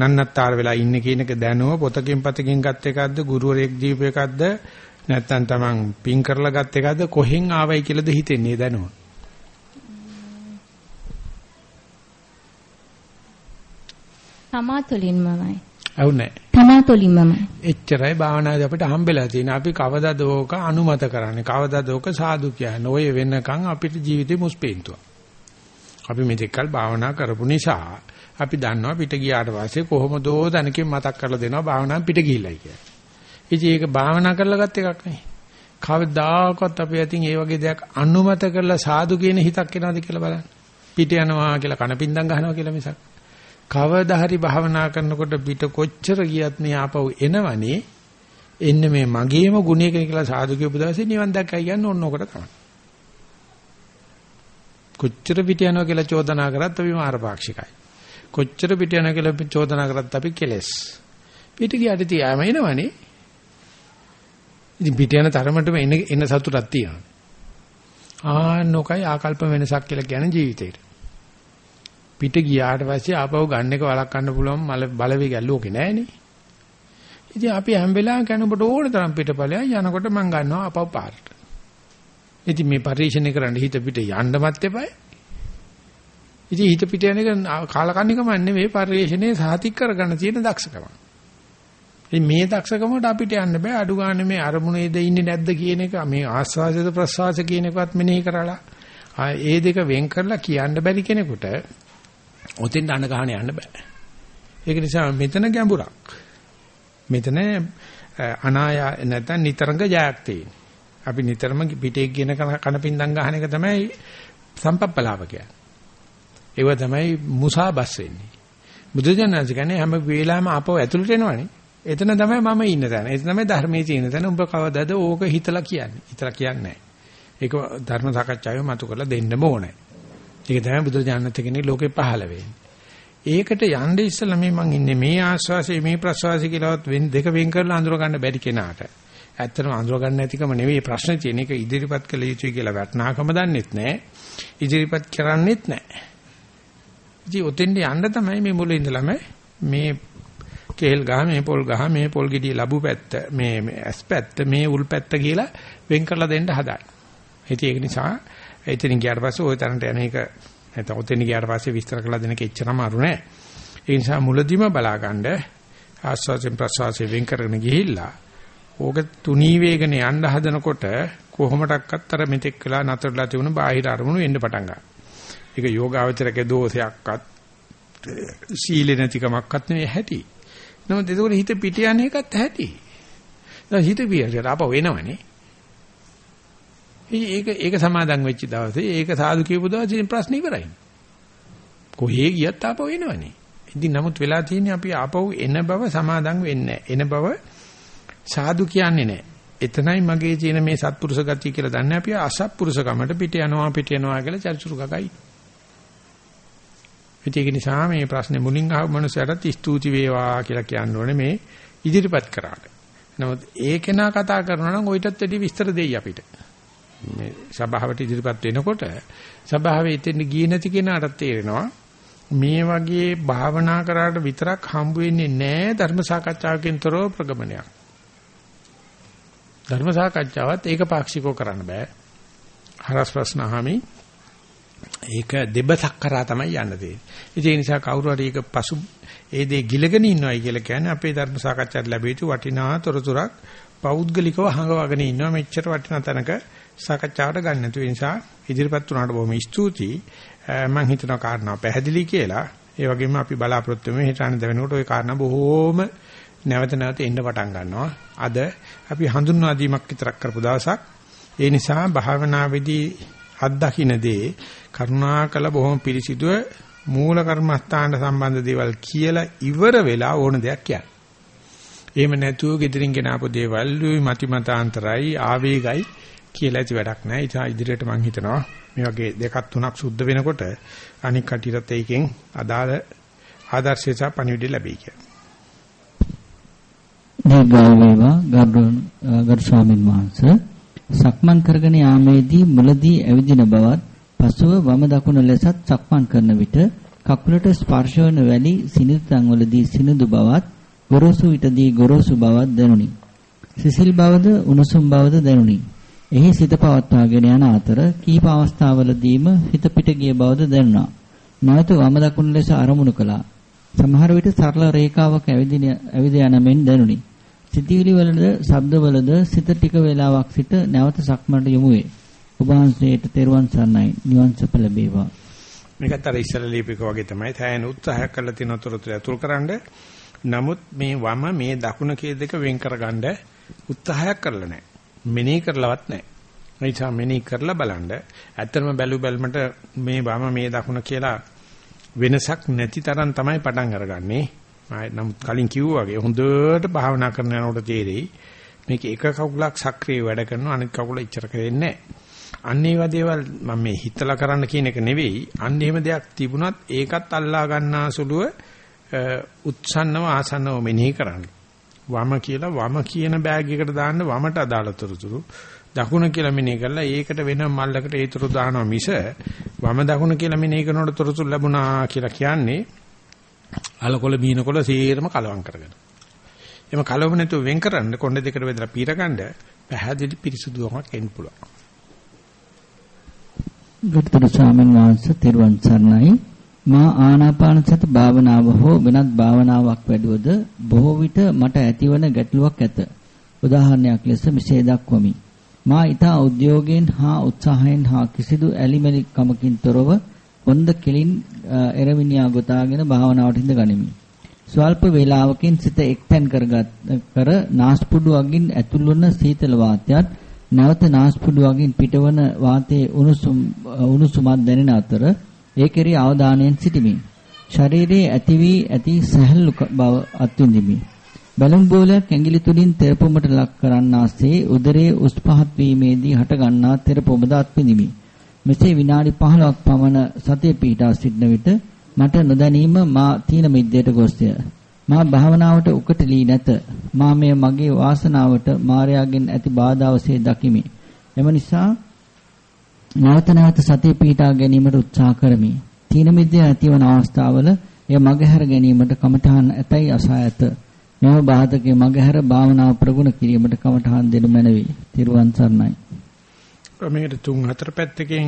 නන්නත්තර වෙලා ඉන්නේ කියන එක දැනුව පොතකින් පතකින් ගත් එකක්ද ගුරුවරයෙක් දීප එකක්ද නැත්නම් තමන් පින් කරලා ගත් එකක්ද කොහෙන් ආවයි කියලාද හිතෙන්නේ දැනුව තමා තුලින්මමයි අවුනේ තමා තුලින්මමයි එච්චරයි භාවනාදී අපිට හම්බෙලා තියෙන අපි කවදාද ඕක අනුමත කරන්නේ කවදාද ඕක සාදු කියන්නේ ඔය වෙනකන් අපිට ජීවිතේ මුස්පේන්තුවක් අපි මෙතෙක්කල් භාවනා කරපු නිසා අපි දන්නවා පිට ගියාට පස්සේ කොහොමදෝ තනකින් මතක් කරලා දෙනවා භාවනාවෙන් පිට ගිහිල්ලයි කියලා. ඉතින් ඒක භාවනා කරලා ගත් එකක් නෙවෙයි. කවදාකවත් අපි අතින් ඒ වගේ දෙයක් අනුමත කරලා සාදු කියන හිතක් එනවද කියලා බලන්න. පිට යනවා කියලා කනපින්දම් ගහනවා කියලා මිසක්. කවදා හරි භාවනා කරනකොට පිට කොච්චර ගියත් මේ ආපහු එනවනේ. එන්නේ මේ මගේම ගුණයක කියලා සාදු කියපු දවසේ නිවන් දැක්කයි කියන්නේ ඕන ඔකට තමයි. කොච්චර පිට යනවා කියලා චෝදනා කරත් අපි මාරපාක්ෂිකයි. කොච්චර පිට යනවා කියලා චෝදනා කරත් අපි කෙලස්. පිට ගියාට තියාම එනවනේ. ඉතින් පිට යන තරමටම එන එන සතුටක් තියෙනවා. ආනෝකයි ආකල්ප වෙනසක් කියලා කියන්නේ ජීවිතේට. පිට ගියාට පස්සේ ආපහු ගන්න එක වළක්වන්න පුළුවන් මල බලවේගය ලෝකේ නැහනේ. ඉතින් අපි හැම වෙලාවෙම කනකොට ඕන තරම් පිටපලයන් යනකොට මම ගන්නවා ආපහු පාරට. ඉතින් මේ පරිශ්‍රණය කරන්න හිත පිට යන්නවත් එපායි. ඉතින් හිත පිට යන එක කාලකන්නිකම නෙවෙයි පරිශ්‍රණයේ සාතික් කරගන්න තියෙන දක්ෂකම. ඉතින් මේ දක්ෂකමට අපිට යන්න බෑ අඩු ගන්න මේ අරමුණේද ඉන්නේ නැද්ද කියන එක මේ ආස්වාදද ප්‍රසවාස කියන එකවත් මෙනෙහි කරලා ඒ දෙක වෙන් කරලා කියන්න බැරි කෙනෙකුට ඔතෙන් අඬ ගහන යන්න බෑ. ඒක නිසා මෙතන ගැඹුරක්. මෙතන අනාය නැත්නම් නිතරංග ජයක් තියෙන. අපි නිතරම පිටේ කියන කනපින්දම් ගහන එක තමයි සම්පප්පලාව කියන්නේ. ඒව තමයි මුසාබස් වෙන්නේ. බුදුජානක කියන්නේ හැම වෙලාවෙම ආපහු ඇතුළට එනවනේ. එතන තමයි මම ඉන්න තැන. එතන තමයි ධර්මයේ තියෙන තැන. උඹ කවදාද ඕක හිතලා කියන්නේ? හිතලා කියන්නේ නැහැ. ඒක ධර්ම සාකච්ඡාවේ මතු කරලා දෙන්නම ඕනේ. ඒක තමයි බුදුජානක කෙනෙක් ලෝකේ පහළ වෙන්නේ. ඒකට යන්නේ ඉස්සලා මේ මං ඉන්නේ මේ ආස්වාසිය මේ ප්‍රසවාසිය කියලාවත් වෙන දෙක වෙන් කරලා අඳුර ගන්න බැරි කෙනාට. ඇත්තටම අඳුර ගන්න නැතිකම නෙවෙයි ප්‍රශ්නේ තියෙන එක ඉදිරිපත් කළ යුතුයි කියලා වටනාකම දන්නෙත් නැහැ. ඉදිරිපත් කරන්නෙත් නැහැ. ඉතින් ඔතෙන්ට යන්න තමයි මේ මුල ඉඳලම මේ කේල් ගහ මේ පොල් ගහ මේ පොල් ගෙඩිය ලැබු පැත්ත මේ ඇස් පැත්ත මේ උල් පැත්ත කියලා වෙන් කරලා දෙන්න හදායි. ඉතින් ඒක නිසා එතනින් ගියාට පස්සේ ওই තරන්ට යන එක නැත්නම් ඔතෙන් ගියාට පස්සේ විස්තර කරලා දෙන එක එච්චරම අරු නෑ. ඒ නිසා මුලදිම බලාගන්න ආස්වාසයෙන් ප්‍රසවාසයෙන් වෙන් කරගෙන ගිහිල්ලා ඕක තුනී වේගන යන්න හදනකොට කොහොමඩක්වත් අර මෙතෙක් වෙලා නතරලා තිබුණ බාහිර අරමුණු එන්න පටන් ගන්නවා. ඒක යෝගාවචරකේ දෝෂයක්වත් සීල නැතිකමක්වත් නෙවෙයි ඇති. නමුත් ඒකෝට හිත පිට යන එකත් ඇති. දැන් හිත පියට ආපහු එනවනේ. ඒක ඒක සමාදන් වෙච්ච දවසේ ඒක සාදු කියපු දවසේ ප්‍රශ්න ඉවරයි. කොහේ ගියත් ආපහු එනවනේ. ඉතින් නමුත් වෙලා තියෙන්නේ අපි ආපහු එන බව සමාදම් වෙන්නේ එන බව සාදු කියන්නේ නැහැ. එතනයි මගේ තියෙන මේ සත්පුරුෂ ගතිය කියලා දන්නේ අපි අසත්පුරුෂකමට පිට යනවා පිට යනවා කියලා චරිචුරු ගගයි. ඒක නිසා මේ ප්‍රශ්නේ මුලින් අහපු මනුස්සයරත් ස්තුති වේවා කියලා කියන්න ඕනේ මේ ඉදිරිපත් කරාට. නමුත් ඒ කෙනා කතා කරනවා නම් ඔయితත් වැඩි විස්තර දෙයි අපිට. මේ සභාවට ඉදිරිපත් වෙනකොට සභාවේ ඉතින් ගියේ නැති කෙනාට තේරෙනවා මේ වගේ භාවනා කරාට විතරක් හම්බ වෙන්නේ නැහැ ධර්ම සාකච්ඡාවකින් තොරව ප්‍රගමනයක්. ධර්ම සාකච්ඡාවත් ඒක පාක්ෂිකව කරන්න බෑ. හරස් ප්‍රශ්න අහමි ඒක දෙබසක් කරා තමයි යන්න තියෙන්නේ. ඒ නිසා කවුරු හරි ඒක පසු ඒ දේ ගිලගෙන ඉන්නවයි කියලා කියන්නේ අපේ ධර්ම සාකච්ඡාට ලැබී යුතු වටිනා තොරතුරක් පෞද්ගලිකව හංගවගෙන ඉන්නවා මෙච්චර වටිනා තැනක සාකච්ඡාවට ගන්න නැතු නිසා ඉදිරිපත් වුණාට බොහොම ස්තුතියි. මම හිතනවා කාරණා පැහැදිලි කියලා. ඒ වගේම අපි බලාපොරොත්තු වෙමු හිතාන දෙවෙනකොට ওই කාරණා බොහෝම නැවත නැවත එන්න පටන් ගන්නවා. අද අපි හඳුන්වා දීමක් විතරක් කරපු දවසක්. ඒ නිසා භාවනාවේදී අත්දකින්නදී කරුණාකල බොහොම පිළිසිදුව මූල කර්මස්ථානට සම්බන්ධ දේවල් කියලා ඉවර වෙලා ඕන දෙයක් කියන්න. එහෙම නැතුව gedirin ගෙනාපු දේවල් මති මතාන්තරයි ආවේගයි කියලා ඇති වැඩක් නැහැ. ඒ ඉදිරියට මම හිතනවා මේ වගේ දෙකක් තුනක් සුද්ධ වෙනකොට අනික් කටිරත් ඒකෙන් අදාළ ආදර්ශය සහ පණිවිඩය ලැබෙයි කියලා. දීර්ඝායු වේවා ගරු ස්වාමින් වහන්සේ සක්මන් කරගෙන යාමේදී මුලදී ඇවිදින බවත් පසුව වම දකුණ ලෙසත් සක්මන් කරන විට කකුලට ස්පර්ශ වන වැලි සිනිඳු තන්වලදී සිනිඳු බවත් ගොරෝසු විටදී ගොරෝසු බවත් දැනුනි. සිසිල් බවද උණුසුම් බවද දැනුනි. එහි සිත පවත්වාගෙන යන අතර කීප අවස්ථාවලදීම හිත පිට ගිය බවද දැනුණා. නැවත වම දකුණ ලෙස අරමුණු කළා. සමහර විට සරල රේඛාවක් ඇවිදින ඇවිද යන මෙන් දැනුනි. සිතවිලි වලද ශබ්ද වලද සිත ටික වේලාවක් සිට නැවත සක්මනට යොමු වේ. ඔබ වහන්සේට තෙරුවන් සරණයි නිවන් සප ලැබේවා. මේකත් අර ඉස්සල ලියපික වගේ තමයි. තෑන උත්සාහයක් කරලා තියෙන උතරතුර ඇතුල්කරනද නමුත් මේ වම මේ දකුණ කිය දෙක වෙන් කරගන්න උත්සාහයක් කරලා නැහැ. මෙනෙහි කරලවත් නැහැ. නිසා මෙනෙහි කරලා බලන්න. ඇත්තටම බැලු බැලමට මේ වම මේ දකුණ කියලා වෙනසක් නැති තරම් තමයි පටන් අරගන්නේ. නමුත් කලින් කිව්වා වගේ හොඳට භාවනා කරන යනකොට තේරෙයි මේක එක කකුලක් සක්‍රිය වැඩ කරනවා අනිත් කකුල ඉච්චර කරෙන්නේ නැහැ. අන්න ඒවා දේවල් මම මේ හිතලා කරන්න කියන එක නෙවෙයි. අන්න එහෙම දෙයක් තිබුණත් ඒකත් අල්ලා ගන්නා සුළුව උත්සන්නව ආසන්නව මෙනෙහි කරන්න. වම කියලා වම කියන බෑග් එකට දාන්න වමට අදාළ තොරතුරු දකුණ කියලා මෙනෙහි කරලා ඒකට වෙන මල්ලකට ඒතරු දානවා මිස වම දකුණ කියලා මෙනෙහි කරනකොට තොරතුරු ලැබුණා කියලා කියන්නේ අලකොල බීනකොල සේරම කලවම් කරගෙන. එම කලවම නැතුව වෙන් කරන්න කොණ්ඩේ දෙකට බෙදලා පීරගන්න පැහැදිලි පිරිසුදුවමක් එන්න පුළුවන්. ගරුතර ස්වාමීන් වහන්සේ තෙරුවන් සරණයි. මා ආනාපාන සති භාවනාව හෝ වෙනත් භාවනාවක් වැඩුවද බොහෝ විට මට ඇතිවන ගැටලුවක් ඇත. උදාහරණයක් ලෙස මෙසේ දක්වමි. මා ඊට උද්‍යෝගයෙන් හා උත්සාහයෙන් හා කිසිදු ඇලිමැලි කමකින් තොරව කොන්ද කෙලින් එරවිනියා ගොතාගෙන භාවනාවට හිඳ ගනිමි. ස්වල්ප වේලාවකින් සිත එක්තැන් කරගත් කර නාස්පුඩු අගින් ඇතුල් වන සීතල වාතයත් නැවත නාස්පුඩු අගින් පිටවන වාතයේ උණුසුම් උණුසුමක් දැනෙන අතර ඒ කෙරෙහි අවධානයෙන් සිටිමි. ශරීරයේ ඇති වී ඇති සැහැල්ලු බව අත්විඳිමි. බැලුම් බෝලයක් ඇඟිලි තුලින් තෙරපුමට ලක් කරන්නාසේ උදරයේ උස් පහත් වීමේදී හට ගන්නා තෙරපුමද අත්විඳිමි. මෙසේ විනාඩි 15ක් පමණ සතිය පිහිටා සිටන විට මට නොදැනීම මා තීන මිද්දයට ගොස්ය. මා භාවනාවට උකටලී නැත. මා මේ මගේ වාසනාවට මායාවෙන් ඇති බාධාවසේ දකිමි. එම නිසා නැවත නැවත සතිය පිහිටා ගැනීමට උත්සාහ කරමි. තීන මිද්දේ ඇතිවන අවස්ථාවල එය මගහැර ගැනීමට කමඨහන් ඇතයි අසා ඇත. මෙම බාධකයේ මගහැර භාවනාව ප්‍රගුණ කිරීමට කමඨහන් දෙනු මැනවි. තිරුවන් සරණයි. මේකට තුන් හතර පැත්තකින්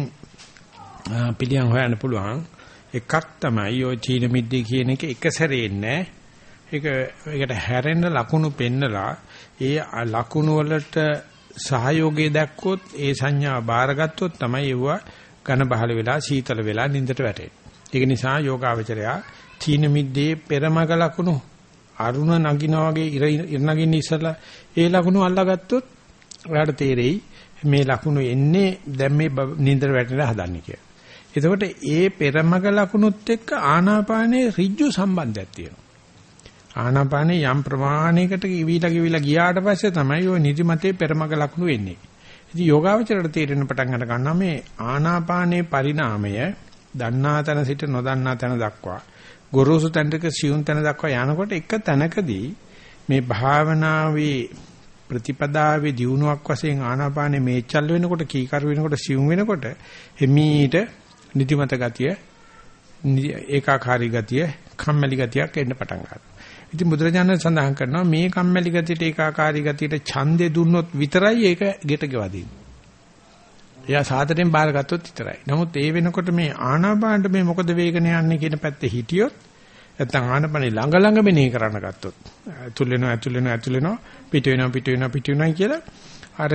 පිළියම් හොයන්න පුළුවන්. එකක් තමයි ඔය චීන මිද්දේ කියන එක එක සැරේ නෑ. ඒක ඒකට හැරෙන්න ලකුණු පෙන්නලා ඒ ලකුණු වලට සහයෝගය දැක්කොත් ඒ සංඥා බාරගත්තොත් තමයි ඒවා ඝන බහල වෙලා සීතල වෙලා නින්දට වැටෙන්නේ. ඒක නිසා යෝගාවචරයා චීන මිද්දේ පෙරමග ලකුණු අරුණ නගිනා වගේ ඉර නගින්න ඉස්සලා ඒ ලකුණු අල්ලාගත්තොත් ඔයාලට තේරෙයි මේ ලකුණු එන්නේ දැන් මේ නින්දට වැටෙලා හදන්නේ කියලා. එතකොට ඒ පෙරමග ලකුණුත් එක්ක ආනාපානයේ ඍජු සම්බන්ධයක් තියෙනවා. ආනාපානයේ යම් ප්‍රමාණයකට කිවිලා කිවිලා ගියාට පස්සේ තමයි ওই නිදිමතේ පෙරමග ලකුණු වෙන්නේ. ඉතින් යෝගාවචරයට තේරෙන පටන් අර ගන්නවා මේ ආනාපානයේ පරිණාමය දන්නා තැන සිට නොදන්නා තැන දක්වා ගොරෝසු තැනක සියුම් තැන දක්වා යනකොට එක තැනකදී මේ භාවනාවේ ප්‍රතිපදාවේ දියුණුවක් වශයෙන් ආනාපානේ මේචල් වෙනකොට කීකරු වෙනකොට සියුම් වෙනකොට එමීට නිදිමත ගතිය ඒකාකාරී ගතිය කම්මැලි ගතියක් එන්න පටන් ගන්නවා. ඉතින් බුදුරජාණන් සඳහන් කරනවා මේ කම්මැලි ගතියට ඒකාකාරී ගතියට ඡන්දේ දුන්නොත් විතරයි ඒක ගෙට ගෙවදින්නේ. එයා සාතරෙන් බාරගත්තොත් විතරයි. නමුත් ඒ වෙනකොට මේ ආනාපානට මේ මොකද වේගන යන්නේ කියන පැත්තේ හිටියොත් නැත්නම් ආනපනේ ළඟ ළඟ මෙනෙහි කරන්න ගත්තොත් ඇතුල් වෙනවා ඇතුල් වෙනවා ඇතුල් වෙනවා පිට වෙනවා පිට වෙනවා පිට වෙනවා කියලා අර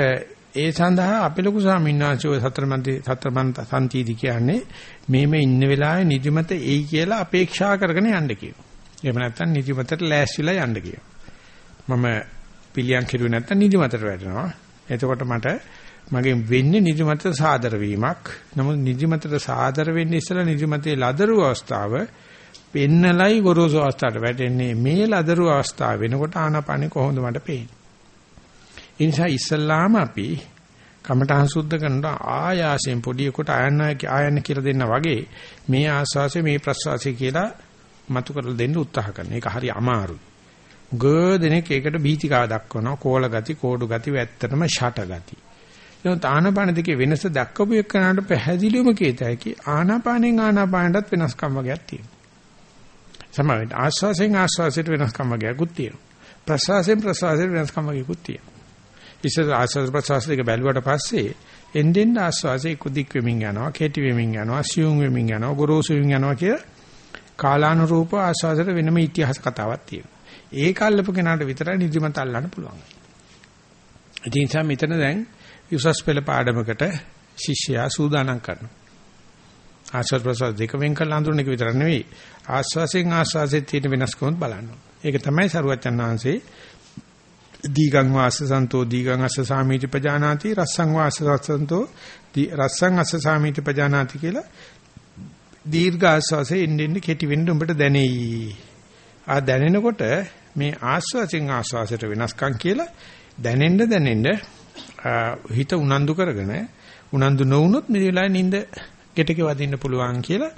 ඒ සඳහා අපේ ලොකු ස්වාමීන් වහන්සේ සතර මන්ති සතර මන්ත සම්තිදි කියන්නේ මේ මේ ඉන්න වෙලාවේ නිදිමත එයි කියලා අපේක්ෂා කරගෙන යන්න කියනවා. එහෙම නැත්නම් නිදිමතට ලෑස්තිලා යන්න කියනවා. මම පිළියම් කෙරුවේ නැත්නම් නිදිමතට වැටෙනවා. එතකොට මට මගෙන් වෙන්නේ නිදිමතට සාදර වීමක්. නමුත් නිදිමතට සාදර වෙන්නේ ඉස්සලා නිදිමතේ ලදරු අවස්ථාව පෙන්නලයි ගොරෝසු අවස්ථාවට වැටෙන්නේ මේ ලදරු අවස්ථාව වෙනකොට ආනාපානෙ කොහොමද මට පේන්නේ. ඒ නිසා ඉස්සල්ලාම අපි කමඨහං සුද්ධ කරනකොට ආයාසයෙන් පොඩි කොට ආයන ආයන කියලා දෙන්න වගේ මේ ආස්වාසය මේ ප්‍රස්වාසය කියලා මතු කරලා දෙන්න උත්සාහ කරනවා. ඒක හරි අමාරුයි. ගොඩනෙක් ඒකට බීතිකාව දක්වනවා. කෝල ගති, කෝඩු ගති, වැත්තටම ෂට ගති. එහෙනම් ආනාපාන දෙකේ වෙනස දක්වපු එක්කනට පැහැදිලිවම කියතයි ආනාපානෙන් ආනාපානටත් වෙනස්කම් වගේක් තියෙනවා. සමහරවිට ආස්වාසයෙන් ආස්වාසයට වෙනස්කම් වගේකුත් තියෙනවා. ප්‍රසවාසයෙන් ප්‍රසවාසයට වෙනස්කම් වගේකුත් තියෙනවා. ඉස්සර ආස්වාද ප්‍රසවාස දෙක බැලුවට පස්සේ එන්නෙන් ආස්වාසයේ කුදික් වෙමින් යනවා, කෙටි වෙමින් යනවා, සියුම් වෙමින් යනවා, ගොරෝසු වෙමින් යනවා කිය කාලානුරූප ආස්වාදයට වෙනම ඉතිහාස කතාවක් තියෙනවා. ඒක අල්ලපු කෙනාට විතරයි නිදිමත අල්ලන්න පුළුවන්. ඒ නිසා මෙතන දැන් යුසස් පෙළ පාඩමකට ශිෂ්‍යයා සූදානම් කරනවා. ආස්වාද ප්‍රසවාස දෙක වෙන් කරලා අඳුරන එක විතර නෙවෙයි ආස්වාසයෙන් ආස්වාසයෙන් තියෙන වෙනස්කම් බලන්න. ඒක තමයි සරුවච්චන් වහන්සේ දීගං වාස සන්තෝ දීගං අස්ස සාමීති පජානාති රස්සං වාස සන්තෝ රස්සං අස්ස සාමීති පජානාති කියලා දීර්ඝ ආස්වාසයෙන් ඉන්න කෙටි වෙන්න උඹට දැනෙයි. ආ දැනෙනකොට මේ ආස්වාසයෙන් ආස්වාසයට වෙනස්කම් කියලා දැනෙන්න දැනෙන්න හිත උනන්දු කරගෙන උනන්දු නොවුනොත් මේ වෙලාවේ නිින්ද ගෙටක වදින්න පුළුවන් කියලා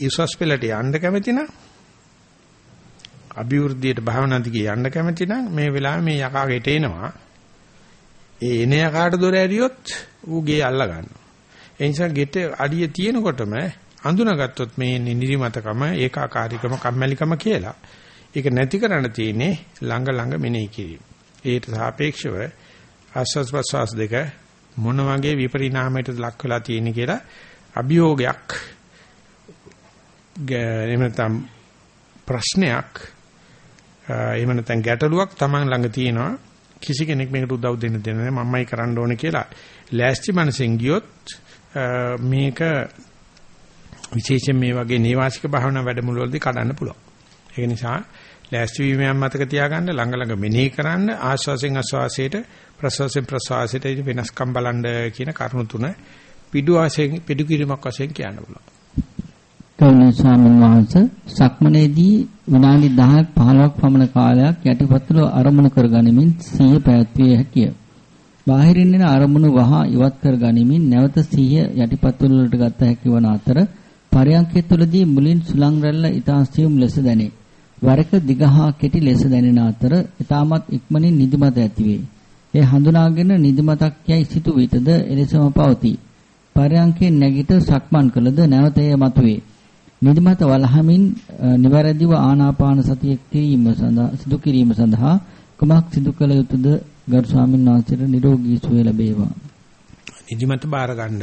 ඉස්වස් පෙළට යන්න කැමති නම් අභිවෘද්ධියට භාවනා දිගේ යන්න කැමති නම් මේ වෙලාවේ මේ යකා ගෙට එනවා. ඒ එන යකාට දොර ඇරියොත් ඌ ගේ අල්ල ගන්නවා. ඒ නිසා ගෙට අඩිය තියෙනකොටම අඳුනගත්තොත් මේ නිදිමතකම ඒකාකාරීකම කම්මැලිකම කියලා. ඒක නැති කරන්න තියෙන්නේ ළඟ ළඟ මෙනෙහි කිරීම. ඒට සාපේක්ෂව ආස්වාස් ප්‍රස්වාස් දෙක මොන වගේ විපරිණාමයකට ලක් වෙලා තියෙන කියලා අභියෝගයක් එහෙම නැත්නම් ප්‍රශ්නයක් එහෙම නැත්නම් ගැටලුවක් Taman ළඟ තියෙනවා කිසි කෙනෙක් මේකට උදව් දෙන්න දෙන්නේ මමයි කරන්න ඕනේ කියලා ලෑස්ති මනසෙන් ගියොත් මේක විශේෂයෙන් මේ වගේ නේවාසික භාවනා වැඩමුළු වලදී කඩන්න පුළුවන්. ඒක නිසා ලෑස්ති වීමෙන් මතක තියාගන්න ළඟ ළඟ මෙනෙහි කරන්න ආශ්වාසයෙන් ආශ්වාසයට ප්‍රශ්වාසයෙන් ප්‍රශ්වාසයට වෙනස්කම් බලන්න කියන කරුණු තුන පිටු වශයෙන් පිටු කිරීමක් වශයෙන් කියන්න පුළුවන්. ගෞරවනීය ස්වාමීන් වහන්සේ සක්මනේදී විනාඩි 10ක් 15ක් පමණ කාලයක් යටිපතුල අරමුණු කරගනිමින් සිහිය පැවැත්විය හැකිය. බාහිරින් එන අරමුණු වහා ඉවත් කරගනිමින් නැවත සිහිය යටිපතුල වලට ගත හැකි වන අතර පරයන්කය තුළදී මුලින් සුලං රැල්ල ඊතා සියුම් ලෙස දැනේ. වරක දිගහා කෙටි ලෙස දැනෙන අතර ඊටමත් ඉක්මනින් නිදිමත ඇතිවේ. ඒ හඳුනාගෙන නිදිමතක් යයි සිටු විටද එලෙසම පවතී. පරයන්කේ නැගිට සක්මන් කළද නැවත එය මතුවේ. නිදිමත වලහමින් නිවැරදිව ආනාපාන සතිය කිරීම සඳහා සිදු කිරීම සඳහා කුමක් සිදු කළ යුතුද ගරු ස්වාමීන් වහන්සේට නිරෝගී සුවය ලැබේවා. නිදිමත බාරගන්න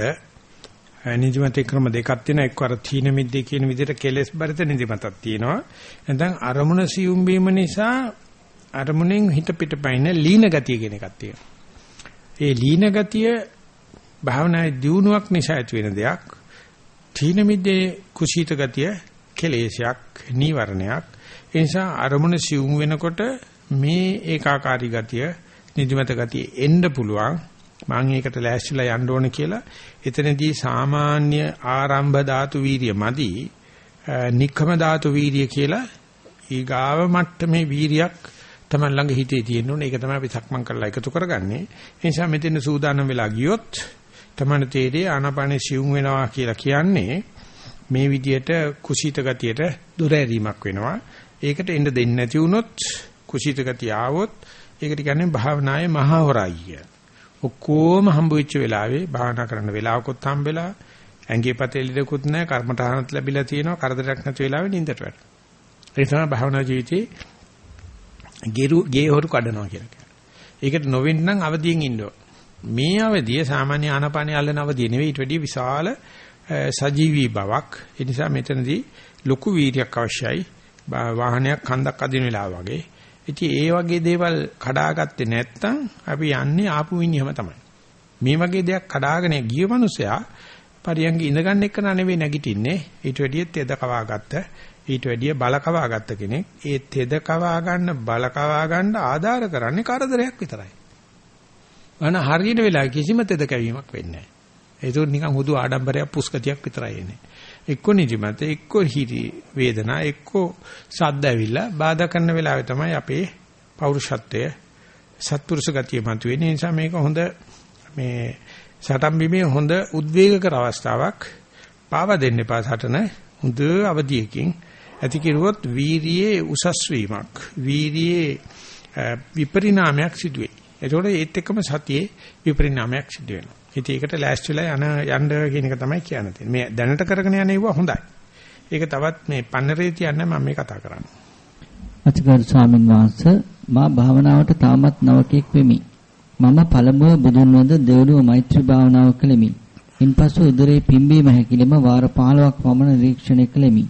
නිදිමතේ ක්‍රම දෙකක් තියෙනවා. එක්ක අර තීන මිද්දේ කියන විදිහට කෙලස් බරිත නිදිමතක් තියෙනවා. නැත්නම් අරමුණ සියුම් වීම නිසා අරමුණෙන් හිත පිටපයින් ලීන ගතිය කියන එකක් තියෙනවා. ඒ ලීන ගතිය භාවනායේ දියුණුවක් නිසා ඇති වෙන දෙයක්. තීන මිද්දේ කුසීත ගතිය කෙලේශයක් නීවරණයක්. ඒ නිසා අරමුණ සිවුම් වෙනකොට මේ ඒකාකාරී ගතිය නිදිමත ගතිය එන්න පුළුවන්. මම ඒකට ලෑස්තිලා යන්න ඕන කියලා. එතනදී සාමාන්‍ය ආරම්භ ධාතු වීරිය මදි නික්කම ධාතු වීරිය කියලා ඊගාව මට්ටමේ වීරියක් Taman ළඟ හිතේ තියෙන්න ඕනේ. ඒක තමයි අපි සක්මන් කරලා එකතු කරගන්නේ. ඒ නිසා මෙතන සූදානම් වෙලා ගියොත් Taman තේරේ ආනාපානේ සිවුම් වෙනවා කියලා කියන්නේ මේ විදියට කුසීත ගතියට දුර ඇරීමක් වෙනවා. ඒකට එන්න දෙන්නේ නැති වුණොත් කුසීත ගතිය ආවොත් ඒකට කියන්නේ භාවනායේ මහා හොරයි ඔක්කොම හම්බ වෙච්ච වෙලාවේ භාවනා කරන්න වෙලාවකුත් හම්බෙලා ඇඟේ පතේ ඉලකුත් නැහැ කර්මඨානත් ලැබිලා තියෙනවා කරදරයක් නැති වෙලාවෙ නින්දට වැටෙනවා ඒ තමයි භාවනා ජීවිතේ ගෙරු ගේ හොරු කඩනවා කියලා කියන්නේ. ඒකට නොවෙන්න නම් අවදියෙන් ඉන්න මේ අවදිය සාමාන්‍ය ආනාපානිය අල්ලන අවදිය නෙවෙයි ඊට වැඩිය විශාල සජීවී බවක්. ඒ නිසා මෙතනදී ලොකු වීර්යයක් අවශ්‍යයි. වාහනයක් කන්දක් අදින වෙලාව වගේ. ඉතින් ඒ වගේ දේවල් කඩාගත්තේ නැත්නම් අපි යන්නේ ආපු විනියම තමයි. මේ වගේ දෙයක් කඩාගෙන ගිය මනුස්සයා පරියංග ඉඳගන්න එක නෙවෙයි නැගිටින්නේ. ඊට වැඩිය තෙද කවාගත්ත ඊට වැඩිය බල කවා ගත්ත කෙනෙක් ඒ තෙද කවා ගන්න බල කවා ගන්න ආධාර කරන්නේ කරදරයක් විතරයි. අන හරියන වෙලාව කිසිම තෙද කැවීමක් වෙන්නේ නැහැ. ඒක නිකන් හුදු ආඩම්බරයක් පුස්කතියක් විතරයි එන්නේ. එක්ක නිදිමත එක්ක හිරි වේදනා එක්ක සද්ද ඇවිල්ලා බාධා කරන වෙලාවේ තමයි අපේ පෞරුෂත්වය සත්පුරුෂ ගතිය මතුවෙන්නේ. ඒ නිසා මේක හොඳ මේ සටන් බිමේ හොඳ උද්වේගකර අවස්ථාවක් පාවා දෙන්න එපා සටන හොඳ අවධියකින් ඇති කෙරුවොත් වීරියේ උසස් වීමක් වීරියේ විපරිණාමයක් සිදු වෙයි. ඒතකොට ඒත් එක්කම සතියේ විපරිණාමයක් සිදු වෙනවා. ඉතින් ඒකට ලෑස්තිලා යන යන්න කියන එක තමයි කියන්නේ. මේ දැනට කරගෙන යන ඒවා හොඳයි. ඒක තවත් මේ පන්නරේ තියන්න මම මේ කතා කරන්නේ. අතිගරු ස්වාමීන් වහන්සේ මා භාවනාවට තාමත් නවකෙක් වෙමි. මම පළමුව බුදුන් වඳ දෙවනුව මෛත්‍රී භාවනාව කළෙමි. ඉන්පසු උදරේ පිම්බීම හැකිලිම වාර 15ක් පමණ නිරීක්ෂණය කළෙමි.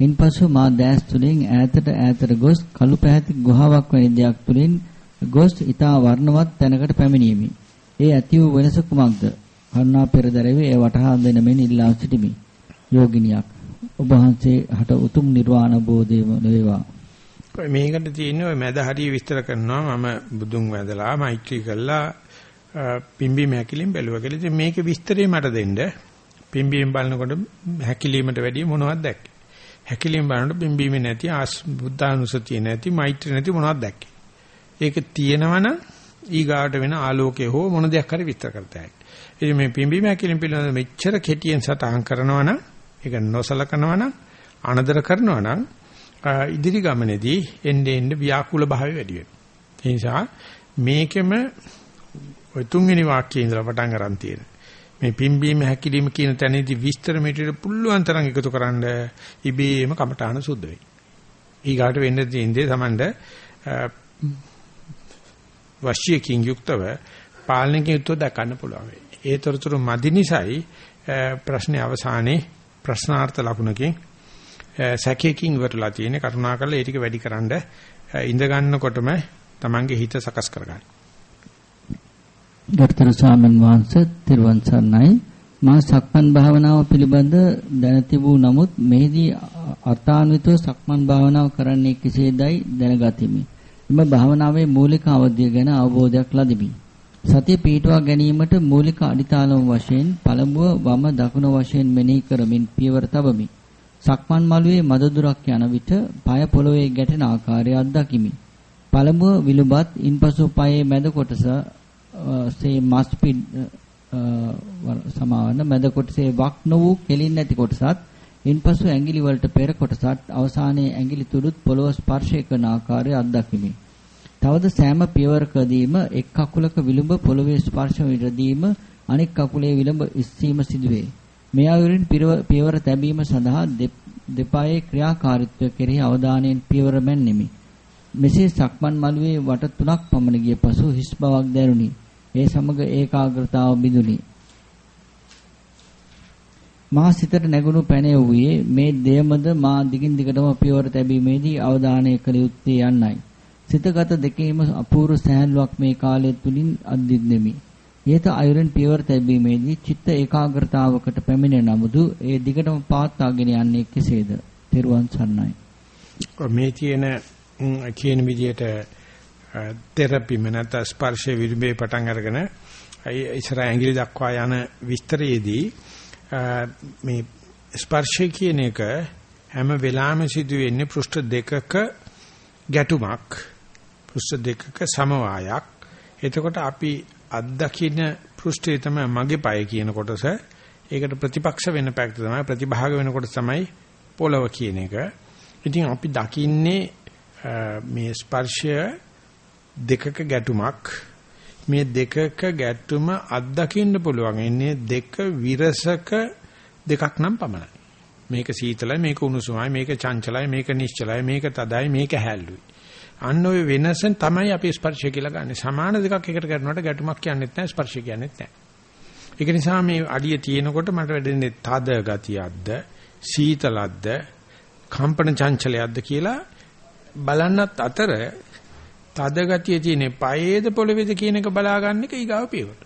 ඉන්පසු මා දැස් තුලින් ඈතට ඈතට ගොස් කළු පැහැති ගුහාවක් වැනි දෙයක් තුලින් ගොස් ඊතා වර්ණවත් තැනකට පැමිණීමි. ඒ ඇති වූ වෙනස කුමක්ද? කරුණා පෙරදරවේ ඒ වටහා දෙන මෙන් ඉල්ලා සිටිමි. යෝගිනියක් ඔබ වහන්සේ හට උතුම් නිර්වාණ බෝධියම වේවා. මේකට තියෙන්නේ ඔය මැද හරිය විස්තර කරනවා මම බුදුන් වැඳලා මෛත්‍රී කළා පිම්බීම හැකිලිම බැලුවා කියලා. ඉතින් මේකේ විස්තරේ මට දෙන්න. පිම්බීම බලනකොට හැකිලීමට වැඩිය මොනවද දැක්කේ? හැකිලීම බලනකොට පිම්බීම නැති ආස් බුද්ධානුසතිය නැති මෛත්‍රී නැති මොනවද දැක්කේ? ඒක තියෙනවනම් ඊගාට වෙන ආලෝකය හෝ මොන දෙයක් හරි විස්තර කරතයි. ඉතින් මේ පිම්බීම හැකිලීම පිළිබඳව මෙච්චර කෙටියෙන් සටහන් කරනවනම් ඒක නොසලකනවනම් අනදර කරනවනම් ඉදිරි ගමනේදී එන්නේ එන්නේ ව්‍යාකූල භාවය වැඩි වෙනවා. ඒ නිසා මේකෙම ওই තුන්වෙනි වාක්‍යයේ ඉඳලා පටන් ගන්න තියෙන. මේ පිම්බීම හැකිලිම කියන තැනදී විස්තර මෙටට පුළුවන් තරම් එකතු කරන්න ඉබේම කමටහන සුද්ධ වෙයි. ඊගාට වෙන්න තියෙන්නේ Tamand වශ්‍යකින් යුක්තව පාලනකින් යුක්තව දක්වන්න පුළුවන් වෙයි. ඒ තොරතුරු මදි නිසායි ප්‍රශ්නේ අවසානයේ ප්‍රශ්නාර්ථ ලකුණකින් සැකයකින් ඉවරලා තියෙන්නේ කරුණාකරලා ඒ ටික වැඩි කරන්න ඉඳ ගන්නකොටම Tamange හිත සකස් කරගන්න. ගරුතර ස්වාමීන් වහන්සේ තිරුවන් සරණයි මා සක්මන් භාවනාව පිළිබඳ දැන තිබූ නමුත් මෙහිදී අර්ථාන්විතව සක්මන් භාවනාව කරන්නේ කෙසේදයි දැනගතිමි. එම භාවනාවේ මූලික අවධිය ගැන අවබෝධයක් ලදිමි. සතිය පිටවා ගැනීමට මූලික අඩිතාලම වශයෙන් පළමුව වම දකුණ වශයෙන් මෙනෙහි කරමින් පියවර තබමි. සක්මන් මළුවේ මද දුරක් යන විට পায় පොළවේ ගැටෙන ආකාරය අත්දකිමි. පළමුව විලුඹත් ඉන්පසු පායේ මැද කොටස සේ මස්පිඩ් සමාවන මැද කොටසේ වක් නො වූ කෙලින් නැති කොටසත් ඉන්පසු ඇඟිලි වලට පෙර කොටසත් අවසානයේ ඇඟිලි තුඩුත් පොළව ස්පර්ශය කරන ආකාරය අත්දකිමි. තවද සෑම පියවරකදීම එක් කකුලක විලුඹ පොළවේ ස්පර්ශ විරදීම අනෙක් කකුලේ විලුඹ ඉස්සීම සිදුවේ. මේ අයුරින් පියවර තැබීම සඳහා දෙපායේ ක්‍රියාකාරීත්වය කෙරෙහි අවධානයෙන් පියවර මැන්නෙමි. මෙසේ සක්මන් මළුවේ වට තුනක් පමණ ගිය පසු හිස් බවක් දැනුනි. ඒ සමග ඒකාග්‍රතාව බිඳුනි. මා සිතට නැගුණු පැනේ වූයේ මේ දෙයමද මා දිගින් දිගටම පියවර තැබීමේදී අවධානය කළ යුත්තේ යන්නයි. සිතගත දෙකේම අපූර්ව සෑහලුවක් මේ කාලය තුලින් අද්දින්නෙමි. ඊට අයුරෙන් පියවර තැබීමේදී චිත්ත ඒකාග්‍රතාවකට පැමිණෙන නමුදු ඒ දිගටම පාත්වාගෙන යන්නේ කෙසේද? තෙරුවන් සරණයි. මේ තියෙන කියන විදිහට තෙරපි මනත ස්පර්ශ විරුඹේ පටන් අරගෙන ඉස්සර ඇඟිලි දක්වා යන විස්තරයේදී මේ ස්පර්ශය කියන එක හැම වෙලාවෙම සිදු වෙන්නේ පෘෂ්ඨ දෙකක ගැටුමක් පෘෂ්ඨ දෙකක සමவாயක් එතකොට අපි අත්දකින පෘෂ්ඨය තමයි මගේ পায় කියන කොටස. ඒකට ප්‍රතිපක්ෂ වෙන පැත්ත තමයි ප්‍රතිභාග වෙන කොටස තමයි පොළව කියන එක. ඉතින් අපි දකින්නේ මේ ස්පර්ශය දෙකක ගැටුමක් මේ දෙකක ගැටුම අත්දකින්න පුළුවන්. ඉන්නේ දෙක විරසක දෙකක් නම් පමණයි. මේක සීතලයි මේක උණුසුමයි මේක චංචලයි මේක නිශ්චලයි මේක තදයි මේක හැල්ලුයි. අන්න ওই වෙනසෙන් තමයි අපි ස්පර්ශය කියලා ගන්නෙ. සමාන දෙකක් එකට කරනකොට ගැටුමක් කියන්නෙත් නැහැ ස්පර්ශය කියන්නෙත් නැහැ. ඒක නිසා මේ අඩිය තියෙනකොට මට වැඩෙන්නේ තද ගතියක්ද සීතලක්ද කම්පන චංචලයක්ද කියලා බලන්නත් අතර තද ගතිය තියෙන පයේද පොළවේද කියන එක බලාගන්න එක ඊගාව පියවර.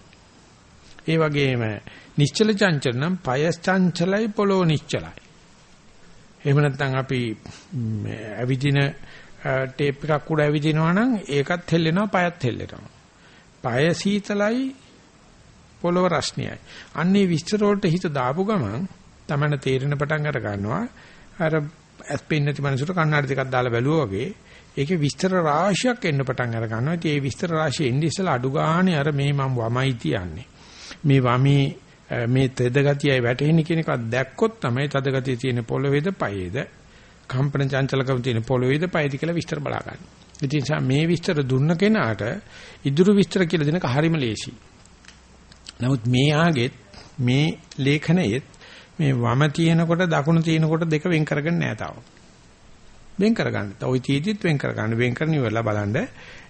ඒ වගේම නිශ්චල චංචල නම් පය චංචලයි පොළොව නිශ්චලයි. එහෙම නැත්නම් අපි ඇවිදින ටේප් එකක් උඩ ඇවිදිනවා නම් ඒකත් හෙල්ලෙනවා පයත් හෙල්ලෙනවා. පය සීතලයි පොළොව රස්නියයි. අන්නේ විස්තර වලට හිත දාපු ගමන් තමයි තේරෙන පටන් අර ගන්නවා. අර ඇස්පෙන් නැති මනසට කණ්ණාඩි දෙකක් දාලා බැලුවා වගේ ඒකේ විස්තර රාශියක් එන්න පටන් අර ගන්නවා. ඉතින් ඒ විස්තර රාශිය එන්නේ ඉස්සලා අඩු ගානේ අර මේ මම වමයි තියන්නේ. මේ වමේ මේ තෙද ගතියයි වැටෙන්නේ කියන එක දැක්කොත් තමයි තද ගතිය තියෙන පොළවේද පයේද කම්පන චංචලකම තියෙන පොළවේද පයේද කියලා විස්තර බලා ගන්න. ඉතින් මේ විස්තර දුන්න කෙනාට ඉදිරි විස්තර කියලා දෙනක හරිම ලේසි. නමුත් මේ ආගෙත් මේ ලේඛනයේත් මේ වම තියෙනකොට දකුණු තියෙනකොට දෙක වෙන් කරගන්න නෑ තාම. වෙන් කරගන්න. ওই තීතිත් වෙන් කරගන්න. වෙන් කරන ඉවරලා බලන්න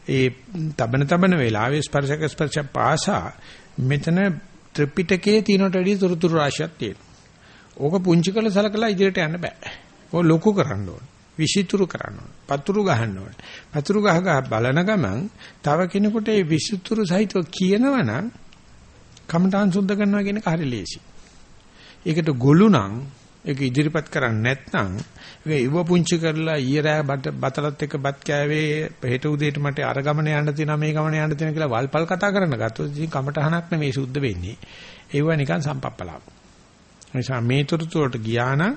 ඒ තබන තබන වෙලාවේ ස්පර්ශක ස්පර්ශ පාසා මෙතන ත්‍රිපිටකයේ තියෙනට වැඩිය තුරුතුරු රාශියක් තියෙනවා. ඕක පුංචි කළ සලකලා ඉදිරියට යන්න බෑ. ඕක ලොකු කරන්න ඕන. විසිතුරු කරන්න ඕන. පතුරු ගහන්න ඕන. පතුරු ගහ ගහ බලන ගමන් තව කෙනෙකුට ඒ විසිතුරු සහිතව කියනවනම් කමඨාන් සුද්ධ කරනවා කියන එක හරි ලේසි. ඒකට ගොළු නම් ඒක ඉදිරිපත් කරන්නේ නැත්නම් ඒක ඉව පුංචි කරලා ඊයරෑ බතලත් එක්ක බත් කෑවේ හෙට උදේට මට අර ගමන යන්න තියෙනවා මේ ගමන යන්න තියෙනවා කියලා වල්පල් කතා කරන්න ගත්තොත් ඉතින් කමටහනක් නෙමෙයි සුද්ධ වෙන්නේ. ඒව නිකන් සම්පප්පලාප. නිසා මේ තොරතුරට ගියා නම්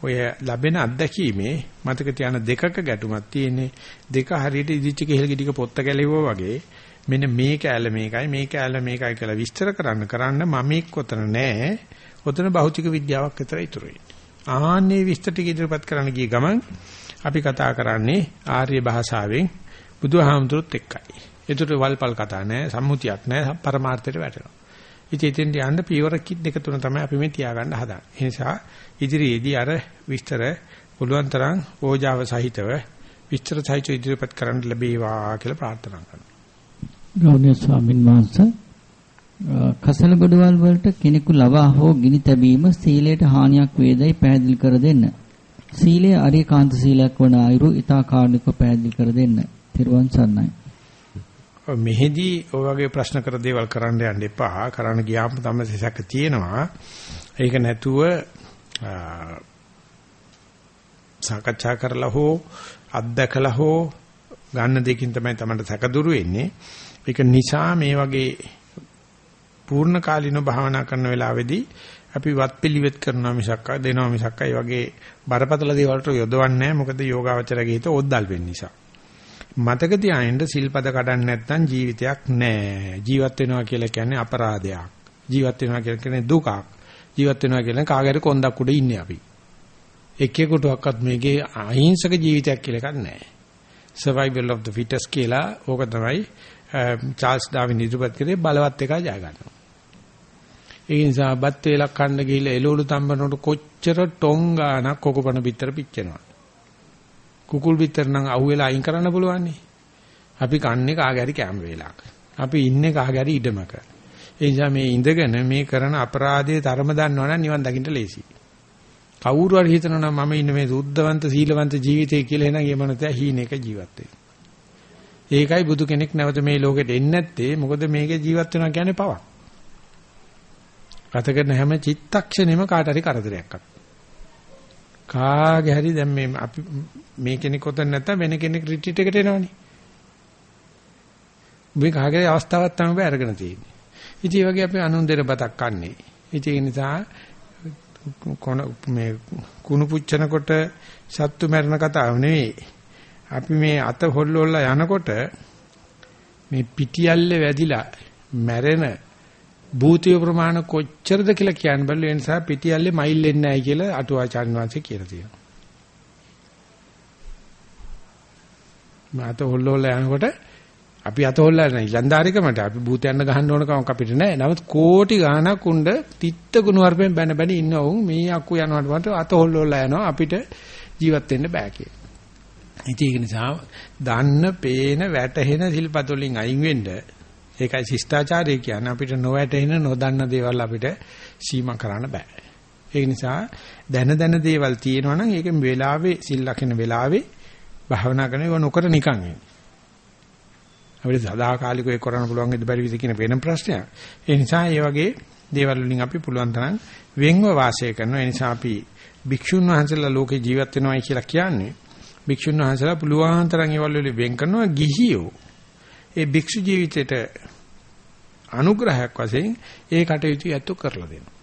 ඔය ලැබෙන අත්දැකීමේ මතක තියාන දෙකක ගැටුමක් තියෙන්නේ දෙක හරියට ඉදිච්ච කෙහෙල් ගෙඩික පොත්ත ගැලෙවුවා වගේ මෙන්න මේ කෑල්ල මේකයි මේ කෑල්ල මේකයි කියලා විස්තර කරන්න කරන්න මම එක් කොතන නැහැ ඔතන භෞතික විද්‍යාවක් විතර ඉතුරු වෙන්නේ. ආන්නේ විස්තර ටික ඉදිරිපත් කරන්න ගිය ගමන් අපි කතා කරන්නේ ආර්ය භාෂාවෙන් බුදුහාමුදුරුත් එක්කයි. ඒතර වල්පල් කතා නැහැ, සම්මුතියක් නැහැ, පරමාර්ථයට වැටෙනවා. ඉතින් ඉතින් යන්න පීවර කිත් දෙක තුන තමයි අපි මේ තියාගන්න හදන්නේ. ඒ නිසා ඉදිරියේදී අර විස්තර පුළුවන් තරම් ඕජාව සහිතව විස්තර සහිතව ඉදිරිපත් කරන්න ලැබේවා කියලා ප්‍රාර්ථනා කරනවා. ගෞරවනීය ස්වාමින් වහන්සේ කසල ගොඩවල් වලට කෙනෙකු ලවා හෝ ගිනි තැබීම සීලයට හානියක් වේදයි පැහැදිලි කර දෙන්න. සීලය අරියකාන්ත සීලයක් වන අයුරු ඊතා කාර්නිකව පැහැදිලි කර දෙන්න. තිරුවන් සරණයි. මෙහෙදී ඔය වගේ ප්‍රශ්න කර දේවල් කරන්න යන්න එපා. කරන්න ගියාම තමයි සැක තියෙනවා. ඒක නැතුව සාකච්ඡා කරලා හෝ අත්දකලා හෝ ගන්න දෙකින් තමයි තමයි සැක දුරු වෙන්නේ. ඒක නිසා මේ වගේ පූර්ණ කාලිනව භාවනා කරන වෙලාවේදී අපි වත් පිළිවෙත් කරනවා මිසක් දෙනවා මිසක් ඒ වගේ බරපතල දේවල්ට යොදවන්නේ නැහැ. මොකද යෝගාවචරගේ හිත ඔද්දල් වෙන්න නිසා. මතක තියාගන්න සිල්පද කඩන්න නැත්නම් ජීවිතයක් නැහැ. ජීවත් වෙනවා කියලා කියන්නේ අපරාධයක්. ජීවත් වෙනවා කියලා කියන්නේ දුකක්. ජීවත් වෙනවා කියන්නේ කාගේරි කොන්දක් උඩ ඉන්නේ අපි. එක්කෙකුටවත් මේකේ අහිංසක ජීවිතයක් කියලා එකක් නැහැ. Survival of the fittest කියලා ඕක තමයි චාල්ස් ඩාවින් ඉදිරිපත් කරේ බලවත් එකයි ජය ගන්නවා. ඒ නිසා බත් වේලක් කන්න ගිහිල්ලා එළවලු තම්බනකොට කොච්චර ටොංගානක් කොකපණ පිටර පිච්චෙනවා. කුකුල් පිටර නම් අහුවෙලා අයින් කරන්න පුළුවන් අපි කන්නේ කාගේ හරි කැම වේලක්. අපි ඉන්නේ කාගේ හරි ඉඩමක. ඒ නිසා මේ ඉඳගෙන මේ කරන අපරාධයේ තරම දන්නවනම් නිවන් දකින්න ලේසි. කවුරු හරි හිතනවා නම් මම ඉන්නේ මේ සුද්ධවන්ත සීලවන්ත ජීවිතය කියලා එනං ඒ මනස හීනෙක ජීවත් වෙයි. ඒකයි බුදු කෙනෙක් නැවත මේ ලෝකෙට එන්නේ නැත්තේ මොකද මේකේ ජීවත් වෙනවා කියන්නේ පවක්. ගත කරන හැම චිත්තක්ෂණෙම කාට හරි කරදරයක් කාගේ හරි දැන් මේ අපි මේ කෙනෙක් උතන නැත්නම් වෙන කෙනෙක් රිට්‍රීට් එකට එනවනේ. මේ කාගේ අවස්ථාවක් තමයි ඔබ අරගෙන තියෙන්නේ. ඉතින් ඒ වගේ අපි අනුන් දෙන බතක් කන්නේ. ඉතින් ඒ නිසා කොන මේ කුණු පුච්චනකොට සත්තු මරණ කතාව නෙවෙයි. අපි මේ අත හොල්ලොල්ලා යනකොට මේ පිටියල්ලේ වැදිලා මැරෙන භූතිය ප්‍රමාණ කොච්චරද කියලා කියන්න බැලු ඒ නිසා පිටියල්ලේ මයිල් එන්නේ නැහැ කියලා අටුවාචාර්ය වංශේ කියලා තියෙනවා. මාත හොල්ලෝලා යනකොට අපි අත හොල්ලලා නැහැ ඉලන්දාරිකමට අපි භූතයන්ව ගහන්න ඕන කමක් අපිට නැහැ. නමුත් කෝටි ගාණක් උණ්ඩ තිත්ත ගුණ වර්පෙන් බැන බැන ඉන්න උන් මේ අක්කු යනවට මට අත හොල්ලෝලා යනවා අපිට ජීවත් වෙන්න බෑ කියලා. ඉතින් ඒක නිසා දන්න, පේන, වැටහෙන සිල්පද වලින් අයින් වෙන්න ඒකයි ශිෂ්ටාචාරය කියන්නේ අපිට නොවැටෙන නොදන්න දේවල් අපිට සීමා කරන්න බෑ. ඒ නිසා දැන දැන දේවල් තියෙනවා නම් ඒක වෙලාවේ සිල් ලකින වෙලාවේ භාවනා කරන ඒවා නොකර නිකන් එන්නේ. අපිට සදාකාලිකව ඒක කරන්න පුළුවන් ඉද බැරි විදිහ කියන වෙන ප්‍රශ්නයක්. ඒ නිසා මේ වගේ දේවල් වලින් අපි පුළුවන් තරම් වෙන්ව වාසය කරනවා. ඒ නිසා අපි භික්ෂුන් වහන්සේලා ලෝකේ ජීවත් වෙනවායි කියලා කියන්නේ භික්ෂුන් වහන්සේලා පුළුවන් තරම් ඒවල් වලින් වෙන් කරනවා ගිහියෝ. ඒ භික්ෂු ජීවිතේට අනුග්‍රහයක් වශයෙන් ඒ කටයුතු යැත්තු කරලා දෙනවා.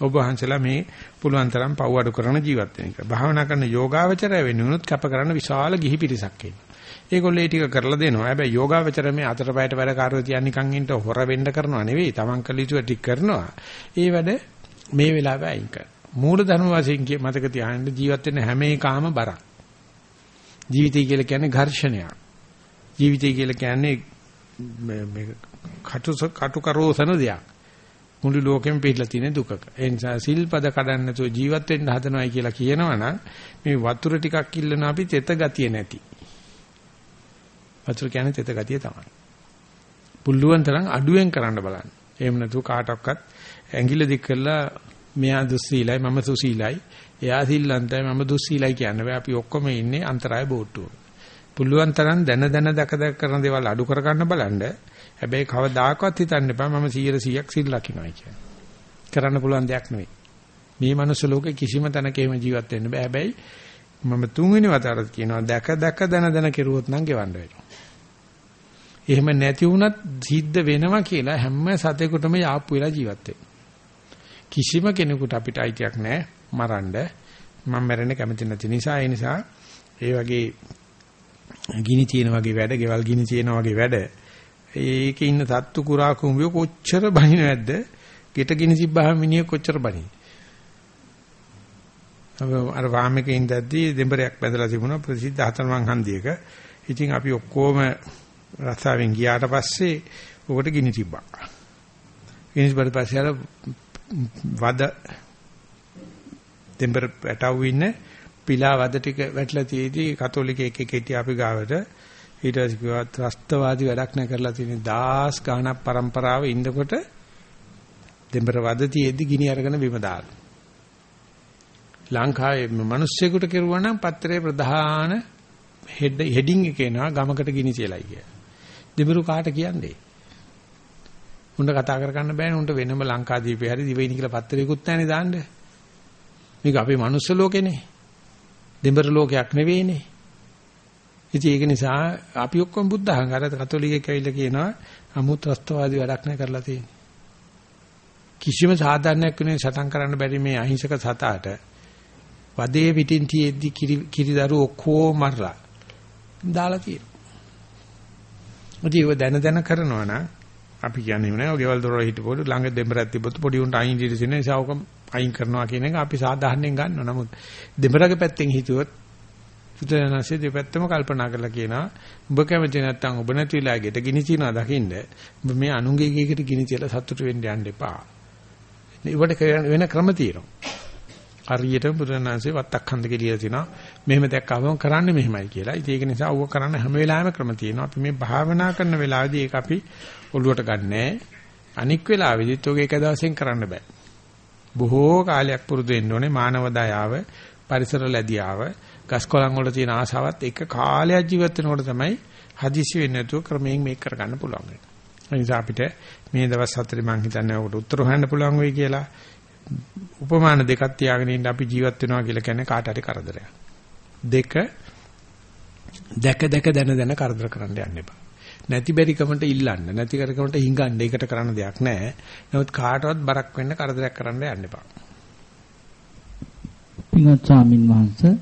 ඔබ වහන්සේලා මේ පුළුවන් තරම් පව් අඩු කරන ජීවත් වෙන එක. භාවනා කරන යෝගාවචරය වෙනුනොත් කැප කරන විශාල ගිහි පිරිසක් ඉන්නවා. ඒගොල්ලෝ ඒ ටික කරලා දෙනවා. හැබැයි යෝගාවචර මේ අතර පැයට වැඩ කාර්යය තියන් නිකන් ඉන්න හොර වෙන්න කරනවා නෙවෙයි. Taman කළ යුතු ටික කරනවා. ඒ වැඩ මේ වෙලාවේ අයින් කර. මූල ධර්ම වශයෙන් කිය මතක තියාගන්න ජීවත් වෙන හැම එකම බරක්. ජීවිතය කියලා කියන්නේ ඝර්ෂණයක්. ජීවිතය කියලා කියන්නේ මේ කටු කටු කරෝසන දෙයක්. මුළු ලෝකෙම පිටලා තියෙන දුකක. ඒ නිසා සිල්පද කඩන්න නැතුව ජීවත් වෙන්න හදනවයි කියලා කියනවනම් මේ වතුර ටිකක් ඉල්ලන අපි තෙත ගතිය නැති. වතුර කියන්නේ තෙත ගතිය තමයි. පුල්ලුවන් තරම් අඩුවෙන් කරන්න බලන්න. එහෙම නැතුව කාටවත් ඇඟිල්ල දික් කරලා මෙයා දුස්සීලයි මම සුසීලයි එයා සිල්ලන්තයි මම දුස්සීලයි කියන්නේ බෑ අපි ඔක්කොම ඉන්නේ අන්තරාය බෝට්ටුව. පුළුවන් තරම් දැන දැන දක දක කරන දේවල් අඩු කර ගන්න බලන්න. හැබැයි කවදාකවත් හිතන්න එපා මම 100%ක් සිල් ලකිනවයි කියන්නේ. කරන්න පුළුවන් දෙයක් නෙවෙයි. මේ මනුස්ස ලෝකේ කිසිම තැනක එහෙම ජීවත් වෙන්න බෑ. හැබැයි මම තුන්වෙනි වතාවට කියනවා දැක දැක දන දන කෙරුවොත් නම් ගෙවන්න වෙනවා. එහෙම නැති වුණත් සිද්ධ වෙනවා කියලා හැම සතෙකුටම යාප්පු වෙලා ජීවත් කිසිම කෙනෙකුට අපිට අයිතියක් නැහැ මරන්න. මම මැරෙන්න කැමති නැති නිසා ඒ නිසා ඒ වගේ ගිනි තියෙන වගේ වැඩ, ගෙවල් ගිනි තියෙන වගේ වැඩ. ඒකේ ඉන්න සත්තු කුරා කුඹිය කොච්චර බහින නැද්ද? ගෙට ගිනි තිබ්බහම මිනිහ කොච්චර බහින. අර වාමකේ ඉඳද්දී දෙඹරයක් බැඳලා තිබුණා ප්‍රසිද්ධ හතරමං හන්දියක. ඉතින් අපි ඔක්කොම රස්සාවෙන් ගියාට පස්සේ උකට ගිනි තිබ්බා. ගිනි තිබ්බට පස්සේ අර වද දෙඹර පැටවු ඉන්නේ පිලා වද ටික වැටලා තියේදී කතෝලික එක හිටිය අපි ගාවට ඊට පස්සේ කිව්වා ත්‍රස්තවාදී වැඩක් නැ කරලා තියෙන දාස් ගානක් પરම්පරාව ඉන්නකොට දෙඹර වද තියේදී ගිනි අරගෙන බිම දාලා ලංකාවේ මිනිස්සුෙකුට කෙරුවා නම් පත්‍රයේ ප්‍රධාන හෙඩ් හෙඩින් එකේ නා ගමකට ගිනි තියලයි කිය. දෙඹරු කාට කියන්නේ? උන්ට කතා කරගන්න බෑනේ උන්ට වෙනම ලංකාදීපේ හරි දිවයිනි කියලා පත්‍රයකුත් නැනේ දාන්නේ. මේක අපේ මනුස්ස ලෝකෙනේ. දෙඹර ලෝකයක් නෙවෙයිනේ. ඉතින් ඒක නිසා අපි ඔක්කොම බුද්ධ අහංකාර කතෝලිකයෙක් ඇවිල්ලා කියනවා අමුත්‍රස්තවාදී වැඩක් නැහැ කරලා තියෙන්නේ. කිසිම සාධාරණයක් වෙන්නේ සටන් කරන්න බැරි මේ අහිංසක සතාට වදේ පිටින් තියෙද්දි කිරිදරු ඔක්කොම මරලා දාලා තියෙනවා. ඉතින් දැන දැන කරනවා නම් අපි කියන්නේ නෑ ඔය ගෙවල් දොරවල් හිටපොඩ ළඟ දෙඹරක් තිබ්බොත් පොඩි උන්ට අයින් දිරි තියෙන නිසා ඔක අයින් කරනවා කියන එක අපි සාධාරණයෙන් ගන්නවා. නමුත් දෙඹරගේ පැත්තෙන් හිතුවොත් පුතනanse දෙපැත්තම කල්පනා කරලා කියනවා ඔබ කැමති නැත්නම් ඔබ නැති වෙලා ගෙට ගිනි තියනවා දකින්න ඔබ මේ අනුන්ගේ ගේකට ගිනි තියලා සතුට වෙන්න යන්න එපා. ඒවට වෙන ක්‍රම තියෙනවා. හරියටම පුතනanse වත්තක් හන්ද කියලා තිනවා. මෙහෙම දැක්කම කරන්නේ මෙහෙමයි කියලා. ඉතින් ඒක නිසා ඌව කරන්න හැම වෙලාවෙම ක්‍රම තියෙනවා. අපි මේ භාවනා කරන වෙලාවේදී ඒක අපි ඔළුවට ගන්නෑ. අනික් වෙලාවෙදිත් ඔක එක දවසෙන් කරන්න බෑ. බොහෝ කාලයක් පුරුදු වෙන්න ඕනේ මානව දයාව, පරිසර ලැබියාව, ගස් කොළන් වල තියෙන ආසාවත් එක කාලයක් ජීවත් වෙනකොට තමයි හදිසි වෙන්නේ නැතුව ක්‍රමයෙන් මේක කරගන්න පුළුවන් වෙන්නේ. ඒ නිසා අපිට මේ දවස් හතරේ මම හිතන්නේ ඔකට උත්තර හොයන්න පුළුවන් වෙයි කියලා උපමාන දෙකක් තියාගෙන ඉන්න අපි ජීවත් වෙනවා කියලා කියන්නේ කාට හරි කරදරයක්. දෙක දැක දැක දන දන කරදර කරන්න යන්න එපා. නැති බැරිකමට ඉල්ලන්න නැති කරකමට හිඟන්න ඒකට කරන්න දෙයක් නැහැ. නමුත් කාටවත් බරක් වෙන්න කරදරයක් කරන්න යන්න එපා. පින්වත් ස්වාමින් වහන්සේ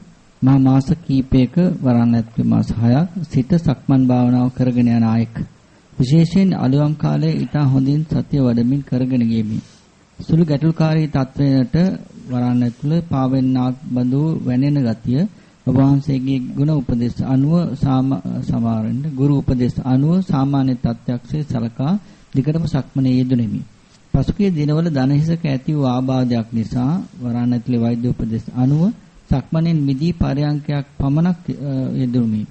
මා මාස කීපයක වරන් ඇතුළේ මාස 6ක් සිට සක්මන් භාවනාව කරගෙන යන ආයක විශේෂයෙන් අලුයම් කාලයේ ඊට හොඳින් සතිය වඩමින් කරගෙන ගියමි. සුළු ගැටලුකාරී තත්වයට වරන් ඇතුළේ පාවෙන්නාක් බඳු වැනෙන ගතිය ඔබ වහන්සේගේ ගුණ උපදේශ අනුව සමාරෙන්න ගුරු උපදේශ අනුව සාමාන්‍ය තත්ත්වයක්සේ සලකා දිගටම සක්මනේ යෙදුණෙමි. පසුගිය දිනවල දනහිසක ඇති වූ ආබාධයක් නිසා වරන් ඇතුළේ වෛද්‍ය උපදේශ අනුව සක්මණෙන් මිදී පරයන්කයක් පමණක් යෙදුණි.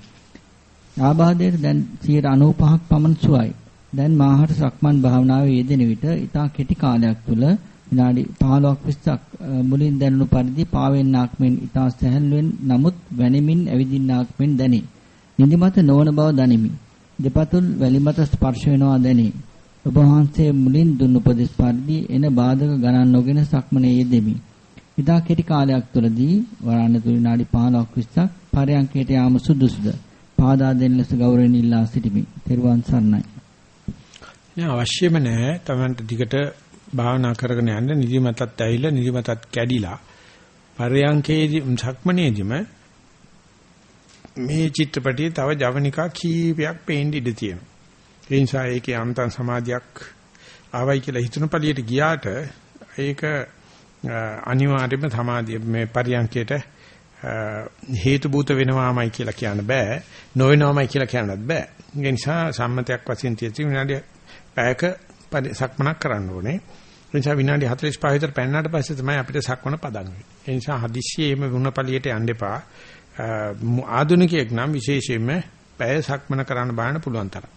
ආබාධයට දැන් 95ක් පමණ සුවයි. දැන් මාහට සක්මන් භාවනාවේ යෙදෙන විට ඊටා කෙටි කාලයක් තුළ විනාඩි 15ක් 20ක් මුලින් දැනුණු පරිදි පාවෙන්නාක් මෙන් ඊටා සැහැල්ලුවෙන් නමුත් වැනෙමින් ඇවිදින්නාක් මෙන් දැනේ. නිදිමත නොවන බව දනිමි. දෙපතුල් වැලිමත ස්පර්ශ වෙනවා දැනේ. ඔබ වහන්සේ මුලින් දුන් උපදෙස් පරිදි එන බාධක ගණන් නොගෙන සක්මනේ යෙදෙමි. ඉතා කෙටි කාලයක් තුළදී වරාණ තුල විනාඩි 15ක් 20ක් පරයන්කයට යාම සුදුසුද? පාදා දෙන්න ලෙස ගෞරවයෙන් ඉල්ලා සිටිමි. තෙරුවන් සරණයි. නෑ අවශ්‍යම නෑ. Tamanට දිගට භාවනා කරගෙන යන්න නිදිමතත් ඇවිල්ලා නිදිමතත් කැඩිලා. පරයන්කේදී සක්මනේදීම මේ චිත්‍රපටියේ තව ජවනිකා කීපයක් පේන්න ඉඩ තියෙනවා. ඒ නිසා ඒකේ අන්තන් සමාධියක් ආවයි කියලා හිතන පළියට ගියාට ඒක අනිවාර්යයෙන්ම සමාධිය මේ පරියන්කේට හේතු භූත වෙනවාමයි කියලා කියන්න බෑ. නොවෙනවාමයි කියලා කියන්නත් බෑ. ඒ නිසා සම්මතයක් වශයෙන් තියෙති විනාඩි පැයක සක්මනක් කරන්න ඕනේ. ඒ නිසා විනාඩි 45 විතර පැන්නාට පස්සේ තමයි අපිට සක්මන පදන් වෙන්නේ ඒ නිසා හදිස්සියෙම වුණපලියට යන්න එපා. ආධුනිකයෙක් නම් විශේෂයෙන්ම පැය සක්මන කරන්න බලන්න පුළුවන් තරම්.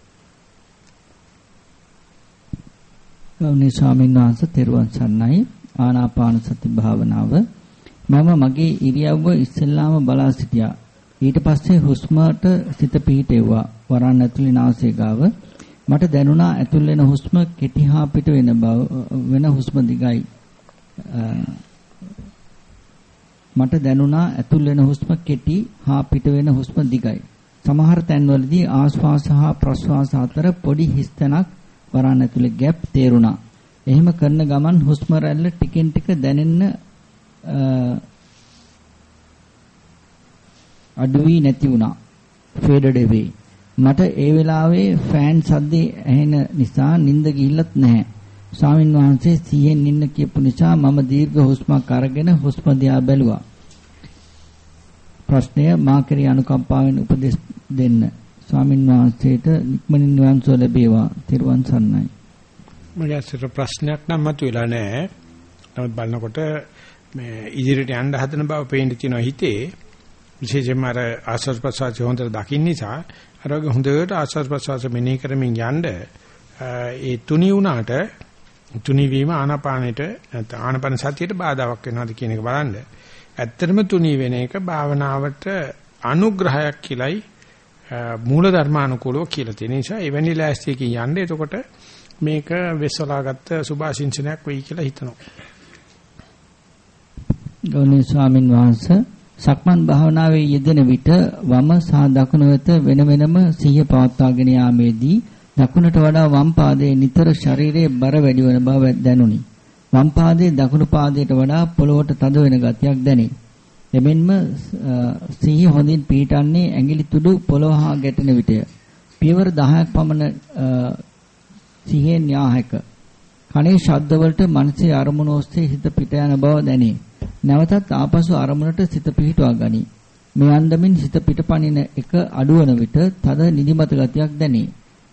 ගෞරවනීය ස්වාමීන් වහන්සේ තෙරුවන් සරණයි. ආනාපාන සති භාවනාව. මම මගේ ඉරියව්ව ඉස්සෙල්ලාම බලා සිටියා. ඊට පස්සේ හුස්මට සිත පිහිටෙව්වා. වරන් ඇතුළේ නාසය ගාව. මට දැනුණා ඇතුල් වෙන හුස්ම කෙටි හා පිට වෙන බව වෙන හුස්ම දිගයි. මට දැනුණා ඇතුල් වෙන හුස්ම කෙටි හා පිට වෙන හුස්ම දිගයි. සමහර තැන්වලදී ආශ්වාස හා ප්‍රශ්වාස අතර පොඩි හිස්තැනක් වරන් ඇතුලේ ગેප් තේරුණා. එහෙම කරන ගමන් හුස්ම රැල්ල ටිකෙන් ටික දැනෙන්න අඩු වී නැති වුණා. faded away. මට ඒ වෙලාවේ ෆෑන් සද්දේ ඇහෙන නිසා නිින්ද ගිහිල්ලත් නැහැ. ස්වාමින් වහන්සේ සිහියෙන් ඉන්න කියපු නිසා මම දීර්ඝ හුස්මක් අරගෙන හුස්ම දිහා බැලුවා. ප්‍රශ්නය මා කෙරෙහි අනුකම්පාවෙන් උපදෙස් දෙන්න. ස්වාමින් වහන්සේට නික්මනින් නිවන් සුව ලැබේවා. තිරුවන් සරණයි. මගේ අසර ප්‍රශ්නයක් නම් මතුවලා නැහැ. නමුත් බලනකොට මේ ඉදිරියට යන්න හදන බව පේන්න තියෙනවා හිතේ. විශේෂයෙන්ම අර ආස්වාද ප්‍රසවාස හොඳට දකින්න නිසා අර වගේ හොඳට ආස්වාද ප්‍රසවාස මෙනෙහි කරමින් යන්න ඒ තුනි වුණාට තුනි වීම ආනාපානෙට ආනාපාන සතියට බාධාවක් වෙනවද කියන එක බලන්න. ඇත්තටම තුනි වෙන එක භාවනාවට අනුග්‍රහයක් කියලයි මූල ධර්මානුකූලව කියලා තියෙන නිසා එවැනි ලෑස්තියකින් යන්න එතකොට මේක වෙස්සලාගත්ත සුභාශිංසනයක් වෙයි කියලා හිතනවා. ගෞරවනීය ස්වාමින් වහන්සේ සක්මන් භාවනාවේ යෙදෙන විට වම සහ දකුණ වෙත වෙන වෙනම සිහිය පවත්වාගෙන යාමේදී දකුණට වඩා වම් පාදයේ නිතර ශරීරයේ බර වැඩි වන බව දැනුනි. වම් පාදයේ දකුණු පාදයට වඩා පොළොවට තද වෙන ගතියක් දැනේ. එමෙන්ම සිහිය හොඳින් පීටන්නේ ඇඟිලි තුඩු පොළොව හා ගැටෙන විටය. පියවර 10ක් පමණ සිහියෙන් යා හැක. කනේ ශබ්ද වලට මනසේ අරමුණ ඔස්සේ හිත පිට යන බව දැනේ. නැවතත් ආපසු අරමුණට සිත පිහිටවා ගනී. මේ අන්දමින් සිත පිටපනින එක අඩුවන විට තද නිදිමත ගතියක් දැනේ.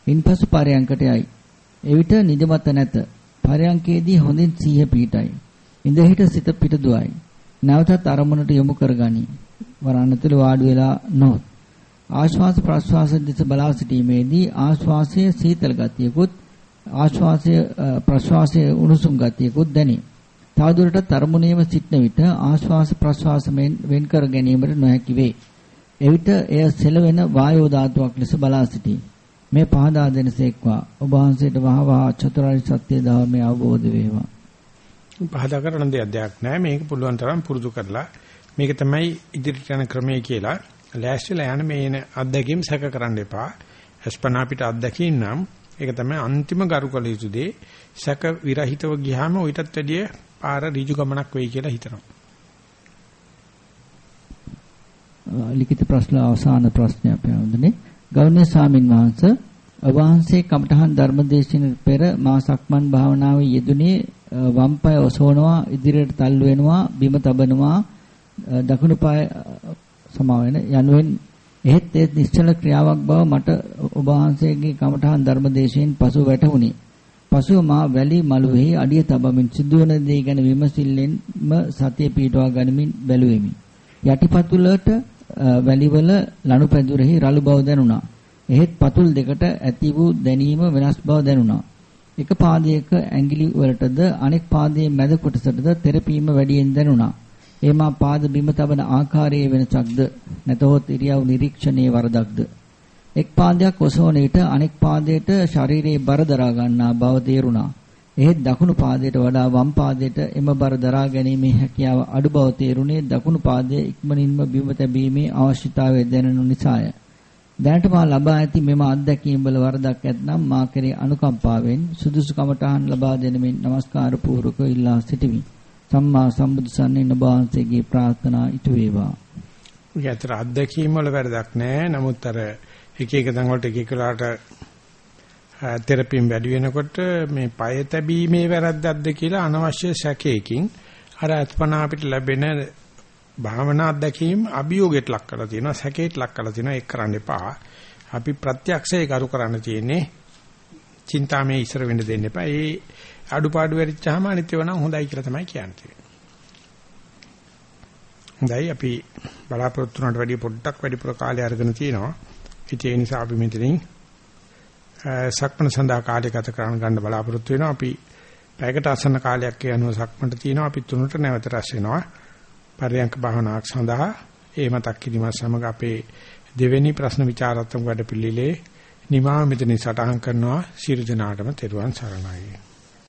ඉන්පසු පරයන්කට යයි. එවිට නිදිමත නැත. පරයන්කේදී හොඳින් සිහිය පිහිටයි. ඉඳහිට සිත පිට දුවයි. නැවතත් අරමුණට යොමු කරගනී. වරණතුල වාඩි වෙලා නොත්. ආශ්වාස ප්‍රශ්වාස දෙස බලා සිටීමේදී ආශ්වාසයේ සීතල ගතියකුත් ආශ්වාසය ප්‍රශ්වාසයේ උණුසුම් ගතියකුත් දැනේ. තවදුරටත් අරමුණේම සිටන විට ආශ්වාස ප්‍රශ්වාසයෙන් වෙන් කර ගැනීමට නොහැකි වේ. එවිට එය සෙලවෙන වායෝ ධාතුවක් ලෙස බලා සිටී. මේ පහදා දෙනසේක්වා ඔබ වහන්සේට වහවහ චතුරාර්ය සත්‍ය ධර්මය අවබෝධ වේවා. පහදා කරන දෙයක් නෑ මේක පුළුවන් තරම් පුරුදු කරලා මේක තමයි ඉදිරියට යන ක්‍රමය කියලා ලෑස්තිලා යන මේ අත්දැකීම් සැක කරන්න එපා. අස්පනා පිට අත්දැකීම් නම් ඒක තමයි අන්තිම ගරුකල යුතු දේ. සැක විරහිතව ගියාම ඊටත් වැඩිය පාර ඍජු ගමනක් වෙයි කියලා හිතනවා. ලිඛිත ප්‍රශ්න අවසාන ප්‍රශ්නය අපේ වන්දනේ ගෞරවනීය ස්වාමින් වහන්සේ වහන්සේ කමඨහන් ධර්මදේශන පෙර මා සක්මන් භාවනාවේ යෙදුනේ වම් පාය ඔසවනවා ඉදිරියට තල්ලු වෙනවා බිම තබනවා දකුණු පාය සමා වෙන යනුවෙන් එහෙත් ඒ නිශ්චල ක්‍රියාවක් බව මට ඔබ වහන්සේගේ කමඨහන් ධර්මදේශයෙන් පසු වැටහුණි. පසුව මා වැලි මළුවේ අඩිය තබමින් සිදුවන දේ ගැන විමසිල්ලෙන්ම සතිය පිටවා ගනිමින් බැලුවෙමි. යටිපතුලට වැලිවල ලනුපැදුරෙහි රළු බව දැනුණා. එහෙත් පතුල් දෙකට ඇති වූ දැනීම වෙනස් බව දැනුණා. එක පාදයක ඇඟිලි වලටද අනෙක් පාදයේ මැද කොටසටද තෙරපීම වැඩියෙන් දැනුණා. එමා පාද බිම තබන ආකාරයේ වෙනසක්ද නැතහොත් ඉරියව් නිරීක්ෂණයේ වරදක්ද එක් පාදයක් ඔසවන විට අනෙක් පාදයට ශරීරයේ බර දරා ගන්නා බව තේරුණා. එහෙත් දකුණු පාදයට වඩා වම් පාදයට එම බර දරා ගැනීමේ හැකියාව අඩු බව තේරුණේ දකුණු පාදයේ ඉක්මනින්ම බිම තැබීමේ අවශ්‍යතාවය දැනෙනු නිසාය. දැනට මා ලබා ඇති මෙම අත්දැකීම් වල වරදක් ඇතනම් මා කෙරේ අනුකම්පාවෙන් සුදුසු කමටහන් ලබා දෙනමින් নমස්කාර පූර්වක ඉල්ලා සිටිමි. සම්මා සම්බුදු සන්නේ නබාන්සේගේ ප්‍රාර්ථනා ඉටු වේවා. ඔය අතර අත්දැකීම් වල වැරදක් නැහැ. නමුත් අර එක එක දන් වලට එක එකලාට තෙරපිම් වැඩි වෙනකොට මේ পায় තැබීමේ වැරද්දක්ද කියලා අනවශ්‍ය සැකයකින් අර අත්පනා අපිට ලැබෙන භාවනා අත්දැකීම් අභියෝගයට ලක් කරලා තියෙනවා සැකයට ලක් කරලා තියෙනවා ඒක කරන්න එපා. අපි ප්‍රත්‍යක්ෂේ කරු කරන්න තියෙන්නේ චින්තාමේ ඉස්සර වෙන්න දෙන්න එපා. ඒ අඩුපාඩු වෙරිච්චාම අනිත්‍යව නම් හොඳයි කියලා තමයි කියන්නේ. හොඳයි අපි බලාපොරොත්තු වුණාට වැඩිය පොඩ්ඩක් වැඩිපුර කාලය අරගෙන තිනවා. ඒ නිසා අපි මෙතනින් සක්මණ සඳහා කාලය ගත කරන්න ගන්න බලාපොරොත්තු වෙනවා. අපි පැයකට අසන්න කාලයක් යනවා සක්මණට තියෙනවා. අපි තුනට නැවත රැස් වෙනවා. පරියන්ක භාවනාවක් සඳහා ඒ මතක් කිරීම සමග අපේ දෙවෙනි ප්‍රශ්න විචාරාත්මක වැඩපිළිවෙලේ නිමා මෙතනින් සටහන් කරනවා. ශිරු දිනාටම තෙරුවන් සරණයි.